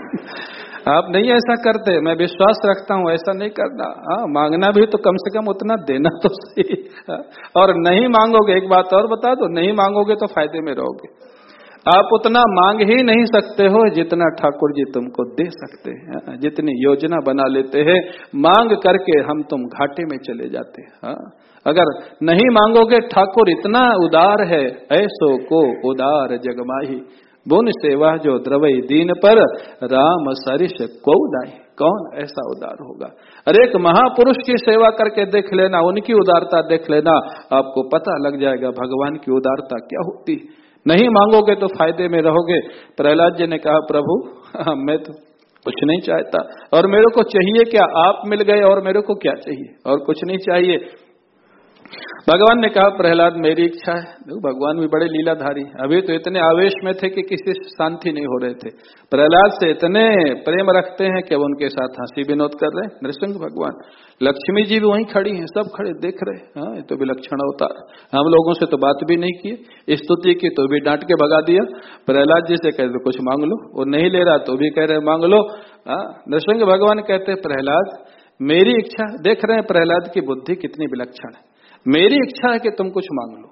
आप नहीं ऐसा करते, मैं विश्वास रखता हूँ, ऐसा नहीं करना। हाँ मांगना भी तो कम से कम उतना देना तो सही और नहीं मांगोगे, एक बात और बता दो, नहीं मांगोगे तो फ़ायदे में रहोगे। आप उतना मांग ही नहीं सकते हो जितना ठाकुर जी तुमको दे सकते हैं। हाँ, जितनी योजना बना लेते हैं मांग करके हम तुम घाटे में चले जाते हैं। हाँ, अगर नहीं मांगोगे ठाकुर इतना उदार है ऐसो को उदार जगमाही। बुन सेवा जो द्रवई दीन पर राम सरिष को दाई कौन ऐसा उदार होगा? अरे एक महापुरुष की सेवा करके देख लेना उनकी उदारता देख लेना आपको पता लग जाएगा भगवान की उदारता क्या होती नहीं मांगोगे तो फ़ायदे में रहोगे। प्रहलाद जी ने कहा, प्रभु, मैं तो कुछ नहीं चाहता। और मेरे को चाहिए क्या? आप मिल गए और मेरे को क्या चाहिए? और कुछ नहीं चाहिए। भगवान ने कहा, प्रहलाद, मेरी इच्छा है। देखो, भगवान भी बड़े लीलाधारी अभी तो इतने आवेश में थे कि किसी से शांति नहीं हो रहे थे। प्रहलाद से इतने प्रेम रखते हैं कि अब उनके साथ हँसी विनोद कर रहे हैं। नृसिंह भगवान, लक्ष्मी जी भी वहीं खड़ी हैं, सब खड़े देख रहे हाँ। ये तो विलक्षण अवतार हम लोगों से तो बात भी नहीं की, स्तुति की तो भी डांट के भगा दिया। प्रहलाद जी से कह कहते कुछ मांग लो। वो नहीं ले रहा तो भी कह रहे, मांग लो। हाँ नृसिंह भगवान कहते प्रहलाद, मेरी इच्छा, देख रहे हैं प्रहलाद की बुद्धि कितनी विलक्षण है। मेरी इच्छा है कि तुम कुछ मांग लो।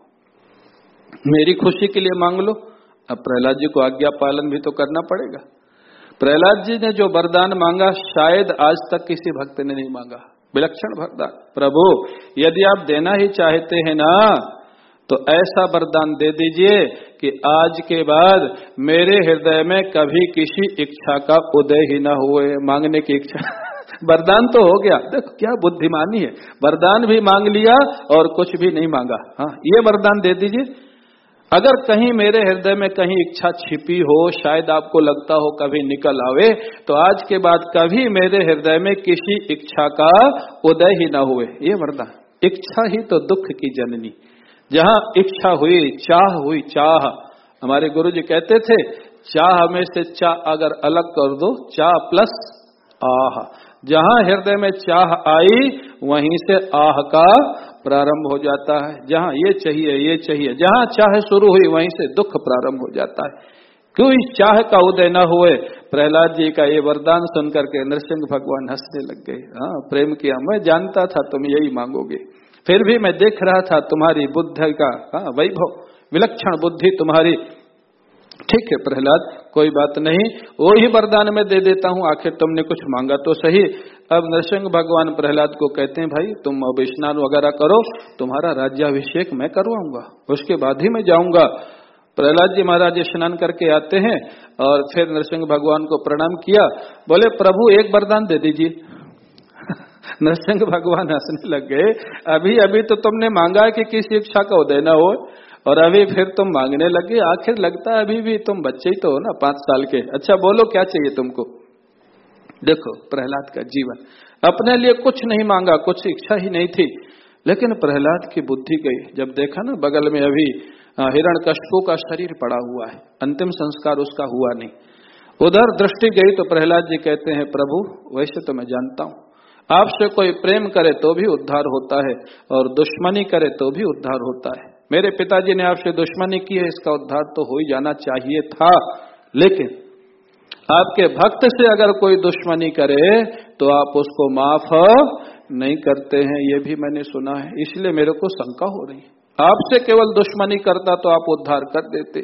मेरी खुशी के लिए मांग लो। अब प्रहलाद जी को आज्ञा पालन भी तो करना पड़ेगा। प्रहलाद जी ने जो वरदान मांगा, शायद आज तक किसी भक्त ने नहीं मांगा। विलक्षण वरदान। प्रभु, यदि आप देना ही चाहते हैं ना तो ऐसा वरदान दे दीजिए कि आज के बाद मेरे हृदय में कभी किसी इच्छा का उदय ही ना हुए, मांगने की इच्छा। वरदान तो हो गया। देखो, क्या बुद्धिमानी है। वरदान भी मांग लिया और कुछ भी नहीं मांगा। हाँ ये वरदान दे दीजिए। अगर कहीं मेरे हृदय में कहीं इच्छा छिपी हो, शायद आपको लगता हो कभी निकल आवे तो आज के बाद कभी मेरे हृदय में किसी इच्छा का उदय ही ना हुए। ये वरदान। इच्छा ही तो दुख की जननी। जहाँ इच्छा हुई, चाह हुई, चाह। हमारे गुरु जी कहते थे, चाह में से चाह अगर अलग कर दो चाह प्लस आह। जहाँ हृदय में चाह आई, वहीं से आह का प्रारंभ हो जाता है। जहाँ ये चाहिए ये चाहिए। जहाँ चाह शुरू हुई, वहीं से दुख प्रारंभ हो जाता है। क्यों इस चाह का उदय न हुए? प्रहलाद जी का ये वरदान सुनकर के नृसिंह भगवान हंसने लग गए। हाँ प्रेम किया। मैं जानता था, तुम यही मांगोगे। फिर भी मैं देख रहा था तुम्हारी बुद्ध का हाँ वैभव, विलक्षण बुद्धि तुम्हारी। ठीक है, प्रहलाद, कोई बात नहीं। वो ही वरदान में दे देता हूँ, आखिर तुमने कुछ मांगा तो सही। अब नरसिंह भगवान प्रहलाद को कहते हैं, भाई, तुम अब स्नान वगैरह करो, तुम्हारा राज्याभिषेक मैं करवाऊँगा, उसके बाद ही मैं जाऊँगा। प्रहलाद जी महाराज स्नान करके आते हैं और फिर नरसिंह भगवान को प्रणाम किया। बोले, प्रभु, एक वरदान दे दीजिए। नरसिंह भगवान हंसने लग गए। अभी अभी तो तुमने मांगा कि किसी इच्छा का उदय न हो। और अभी फिर तुम मांगने लगे, आखिर लगता है अभी भी तुम बच्चे ही तो हो ना, पाँच साल के। अच्छा बोलो, क्या चाहिए तुमको? देखो, प्रहलाद का जीवन। अपने लिए कुछ नहीं मांगा, कुछ इच्छा ही नहीं थी। लेकिन प्रहलाद की बुद्धि गई। जब देखा ना, बगल में अभी हिरण कष्टों का शरीर पड़ा हुआ है। अंतिम संस्कार उसका हुआ नहीं। उधर दृष्टि गई तो प्रहलाद जी कहते हैं, प्रभु, वैसे तो मैं जानता हूँ। आपसे कोई प्रेम करे तो भी उद्धार होता है और दुश्मनी करे तो भी उद्धार होता है। मेरे पिताजी ने आपसे दुश्मनी की है, इसका उद्धार तो हो ही जाना चाहिए था। लेकिन आपके भक्त से अगर कोई दुश्मनी करे तो आप उसको माफ़ नहीं करते हैं, ये भी मैंने सुना है। इसलिए मेरे को शंका हो रही है। आपसे केवल दुश्मनी करता तो आप उद्धार कर देते।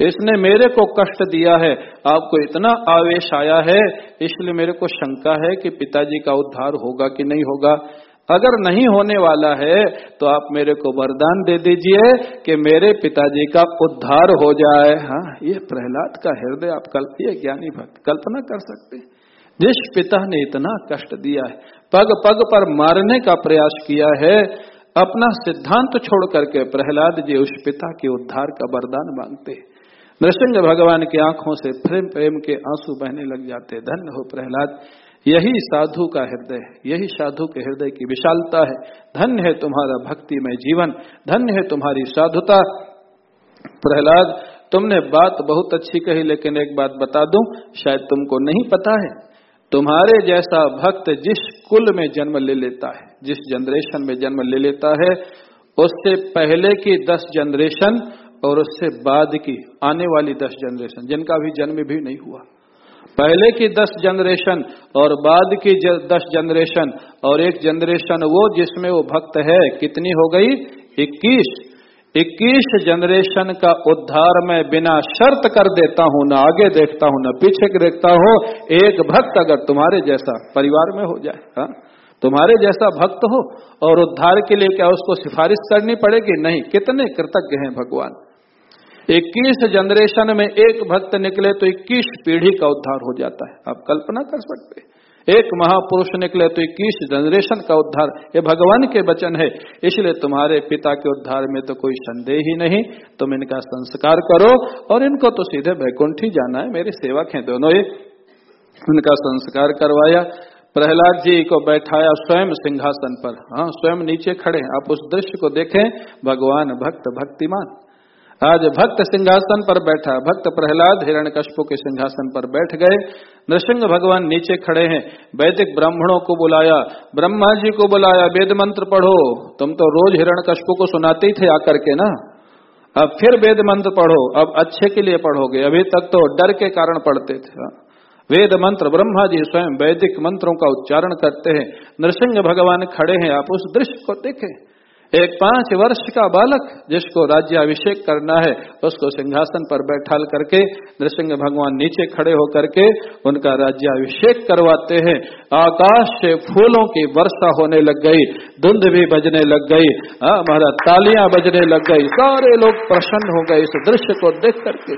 इसने मेरे को कष्ट दिया है, आपको इतना आवेश आया है, इसलिए मेरे को शंका है कि पिताजी का उद्धार होगा कि नहीं होगा। अगर नहीं होने वाला है तो आप मेरे को वरदान दे दीजिए कि मेरे पिताजी का उद्धार हो जाए। हाँ ये प्रहलाद का हृदय आप कल्प ज्ञानी भक्त कल्पना कर सकते जिस पिता ने इतना कष्ट दिया है, पग पग पर मारने का प्रयास किया है, अपना सिद्धांत छोड़ करके प्रहलाद जी उस पिता के उद्धार का वरदान मांगते नृसिंह भगवान की आँखों से प्रेम प्रेम के आँसू बहने लग जाते धन्य हो प्रहलाद। यही साधु का हृदय यही साधु के हृदय की विशालता है। धन्य है तुम्हारा भक्ति में जीवन, धन्य है तुम्हारी साधुता। प्रहलाद, तुमने बात बहुत अच्छी कही, लेकिन एक बात बता दूँ, शायद तुमको नहीं पता है। तुम्हारे जैसा भक्त जिस कुल में जन्म ले लेता है, जिस जनरेशन में जन्म ले लेता है, उससे पहले की दस जनरेशन और उससे बाद की आने वाली दस जनरेशन जिनका भी जन्म भी नहीं हुआ। पहले की दस जनरेशन और बाद की दस जनरेशन और एक जनरेशन वो जिसमें वो भक्त है, कितनी हो गई? इक्कीस। इक्कीस जनरेशन का उद्धार मैं बिना शर्त कर देता हूँ, ना आगे देखता हूँ, ना पीछे देखता हूँ। एक भक्त अगर तुम्हारे जैसा परिवार में हो जाए, हा? तुम्हारे जैसा भक्त हो और उद्धार के लिए क्या उसको सिफारिश करनी पड़ेगी? नहीं। कितने कृतज्ञ हैं भगवान? इक्कीस जनरेशन में एक भक्त निकले तो इक्कीस पीढ़ी का उद्धार हो जाता है। आप कल्पना कर सकते एक महापुरुष निकले तो इक्कीस जनरेशन का उद्धार। ये भगवान के वचन है। इसलिए तुम्हारे पिता के उद्धार में तो कोई संदेह ही नहीं। तुम इनका संस्कार करो और इनको तो सीधे बैकुंठ ही जाना है। मेरे सेवक हैं दोनों ये उनका संस्कार करवाया। प्रहलाद जी को बैठाया स्वयं सिंहासन पर। हाँ स्वयं नीचे खड़े आप उस दृश्य को देखें। भगवान भक्त भक्तिमान। आज भक्त सिंहासन पर बैठा, भक्त प्रहलाद हिरण के सिंहासन पर बैठ गए। नृसिंह भगवान नीचे खड़े हैं, वैदिक ब्राह्मणों को बुलाया, ब्रह्मा जी को बुलाया, वेद मंत्र पढ़ो। तुम तो रोज हिरण को सुनाते ही थे आकर के ना? अब फिर वेद मंत्र पढ़ो, अब अच्छे के लिए पढ़ोगे, अभी तक तो डर के कारण पढ़ते थे। वेद मंत्र, ब्रह्मा जी स्वयं वैदिक मंत्रों का उच्चारण करते हैं। नृसिंह भगवान खड़े हैं, आप उस दृश्य को देखें। एक पाँच वर्ष का बालक जिसको राज्याभिषेक करना है, उसको सिंहासन पर बैठाल करके, नृसिंह भगवान नीचे खड़े होकर के उनका राज्याभिषेक करवाते हैं। आकाश से फूलों की वर्षा होने लग गई, धुंध भी बजने लग गई महाराज, तालियाँ बजने लग गई, सारे लोग प्रसन्न हो गए इस दृश्य को देख करके।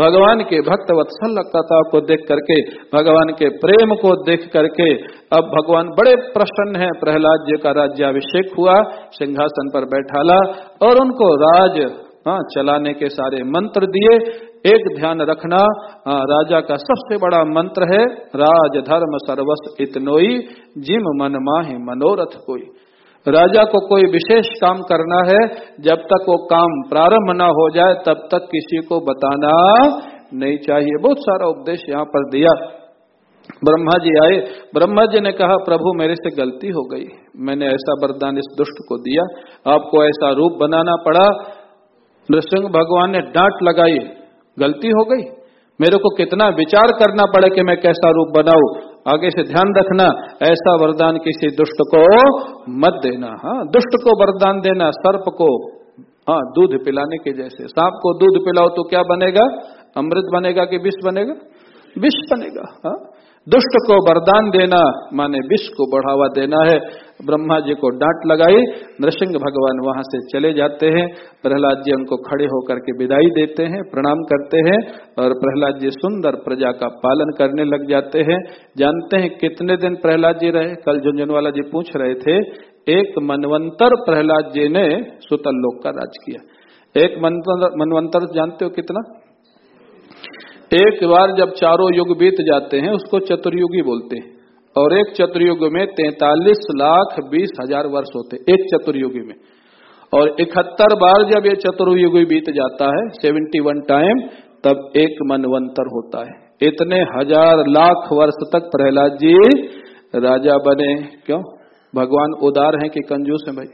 भगवान के भक्त वत्सलता को देख करके भगवान के प्रेम को देख करके अब भगवान बड़े प्रसन्न हैं। प्रहलाद जी का राज्याभिषेक हुआ सिंहासन पर बैठाला और उनको राज हाँ चलाने के सारे मंत्र दिए। एक ध्यान रखना हाँ, राजा का सबसे बड़ा मंत्र है राज धर्म सर्वस्व इतनोई जिम मन माही मनोरथ कोई। राजा को कोई विशेष काम करना है, जब तक वो काम प्रारंभ ना हो जाए, तब तक किसी को बताना नहीं चाहिए। बहुत सारा उपदेश यहाँ पर दिया। ब्रह्मा जी आए। ब्रह्मा जी ने कहा, प्रभु, मेरे से गलती हो गई। मैंने ऐसा वरदान इस दुष्ट को दिया। आपको ऐसा रूप बनाना पड़ा। नृसिंह भगवान ने डांट लगाई। गलती हो गई? मेरे को कितना विचार करना पड़े कि मैं कैसा रूप बनाऊ? आगे से ध्यान रखना, ऐसा वरदान किसी दुष्ट को मत देना। हाँ दुष्ट को वरदान देना, सर्प को हाँ दूध पिलाने के जैसे। सांप को दूध पिलाओ तो क्या बनेगा? अमृत बनेगा कि विष बनेगा? विष बनेगा हाँ। दुष्ट को वरदान देना, माने विष को बढ़ावा देना है। ब्रह्मा जी को डांट लगाई, नृसिंह भगवान वहाँ से चले जाते हैं। प्रहलाद जी उनको खड़े होकर के विदाई देते हैं, प्रणाम करते हैं और प्रहलाद जी सुंदर प्रजा का पालन करने लग जाते हैं। जानते हैं कितने दिन प्रहलाद जी रहे? कल झुंझुनवाला जी पूछ रहे थे, एक मनवंतर प्रहलाद जी ने सुतल लोक का राज किया। एक मनवंतर जानते हो कितना? एक बार जब चारों युग बीत जाते हैं, उसको चतुर्युगी बोलते हैं। और एक चतुर्युग में तैतालीस लाख बीस हज़ार वर्ष होते एक चतुर्युगी में। और इकहत्तर बार जब ये चतुर्युगी बीत जाता है, सेवेंटी वन टाइम, तब एक मनवंतर होता है। इतने हज़ार लाख वर्ष तक प्रहलाद जी राजा बने। क्यों? भगवान उदार हैं कि कंजूस हैं भाई।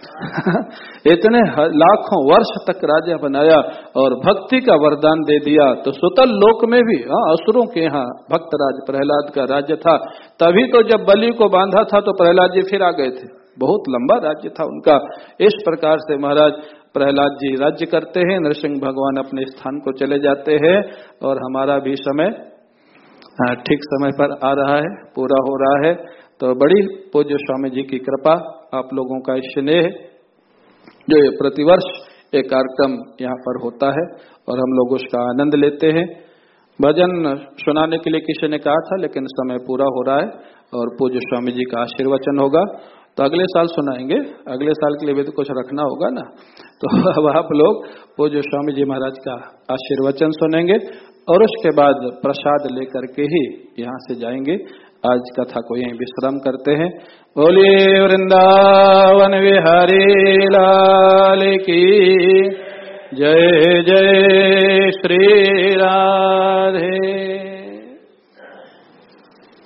इतने लाखों वर्ष तक राजा बनाया और भक्ति का वरदान दे दिया। तो सुतल लोक में भी हाँ असुरों के यहाँ भक्त राज, प्रहलाद का राज्य था। तभी तो जब बलि को बांधा था तो प्रहलाद जी फिर आ गए थे। बहुत लंबा राज्य था उनका। इस प्रकार से महाराज प्रहलाद जी राज्य करते हैं। नरसिंह भगवान अपने स्थान को चले जाते हैं और हमारा भी समय ठीक समय पर आ रहा है, पूरा हो रहा है। तो बड़ी पूज्य स्वामी जी की कृपा आप लोगों का स्नेह, जो ये प्रतिवर्ष एक कार्यक्रम यहाँ पर होता है और हम लोग उसका आनंद लेते हैं। भजन सुनाने के लिए किसी ने कहा था, लेकिन समय पूरा हो रहा है और पूज्य स्वामी जी का आशीर्वचन होगा। तो अगले साल सुनाएँगे। अगले साल के लिए भी तो कुछ रखना होगा ना। तो अब आप लोग पूज्य स्वामी जी महाराज का आशीर्वचन सुनेंगे और उसके बाद प्रसाद लेकर के ही यहाँ से जाएँगे। आज कथा को यही विश्राम करते हैं। बोलिए वृंदावन विहारी लाल की जय जय श्री राधे।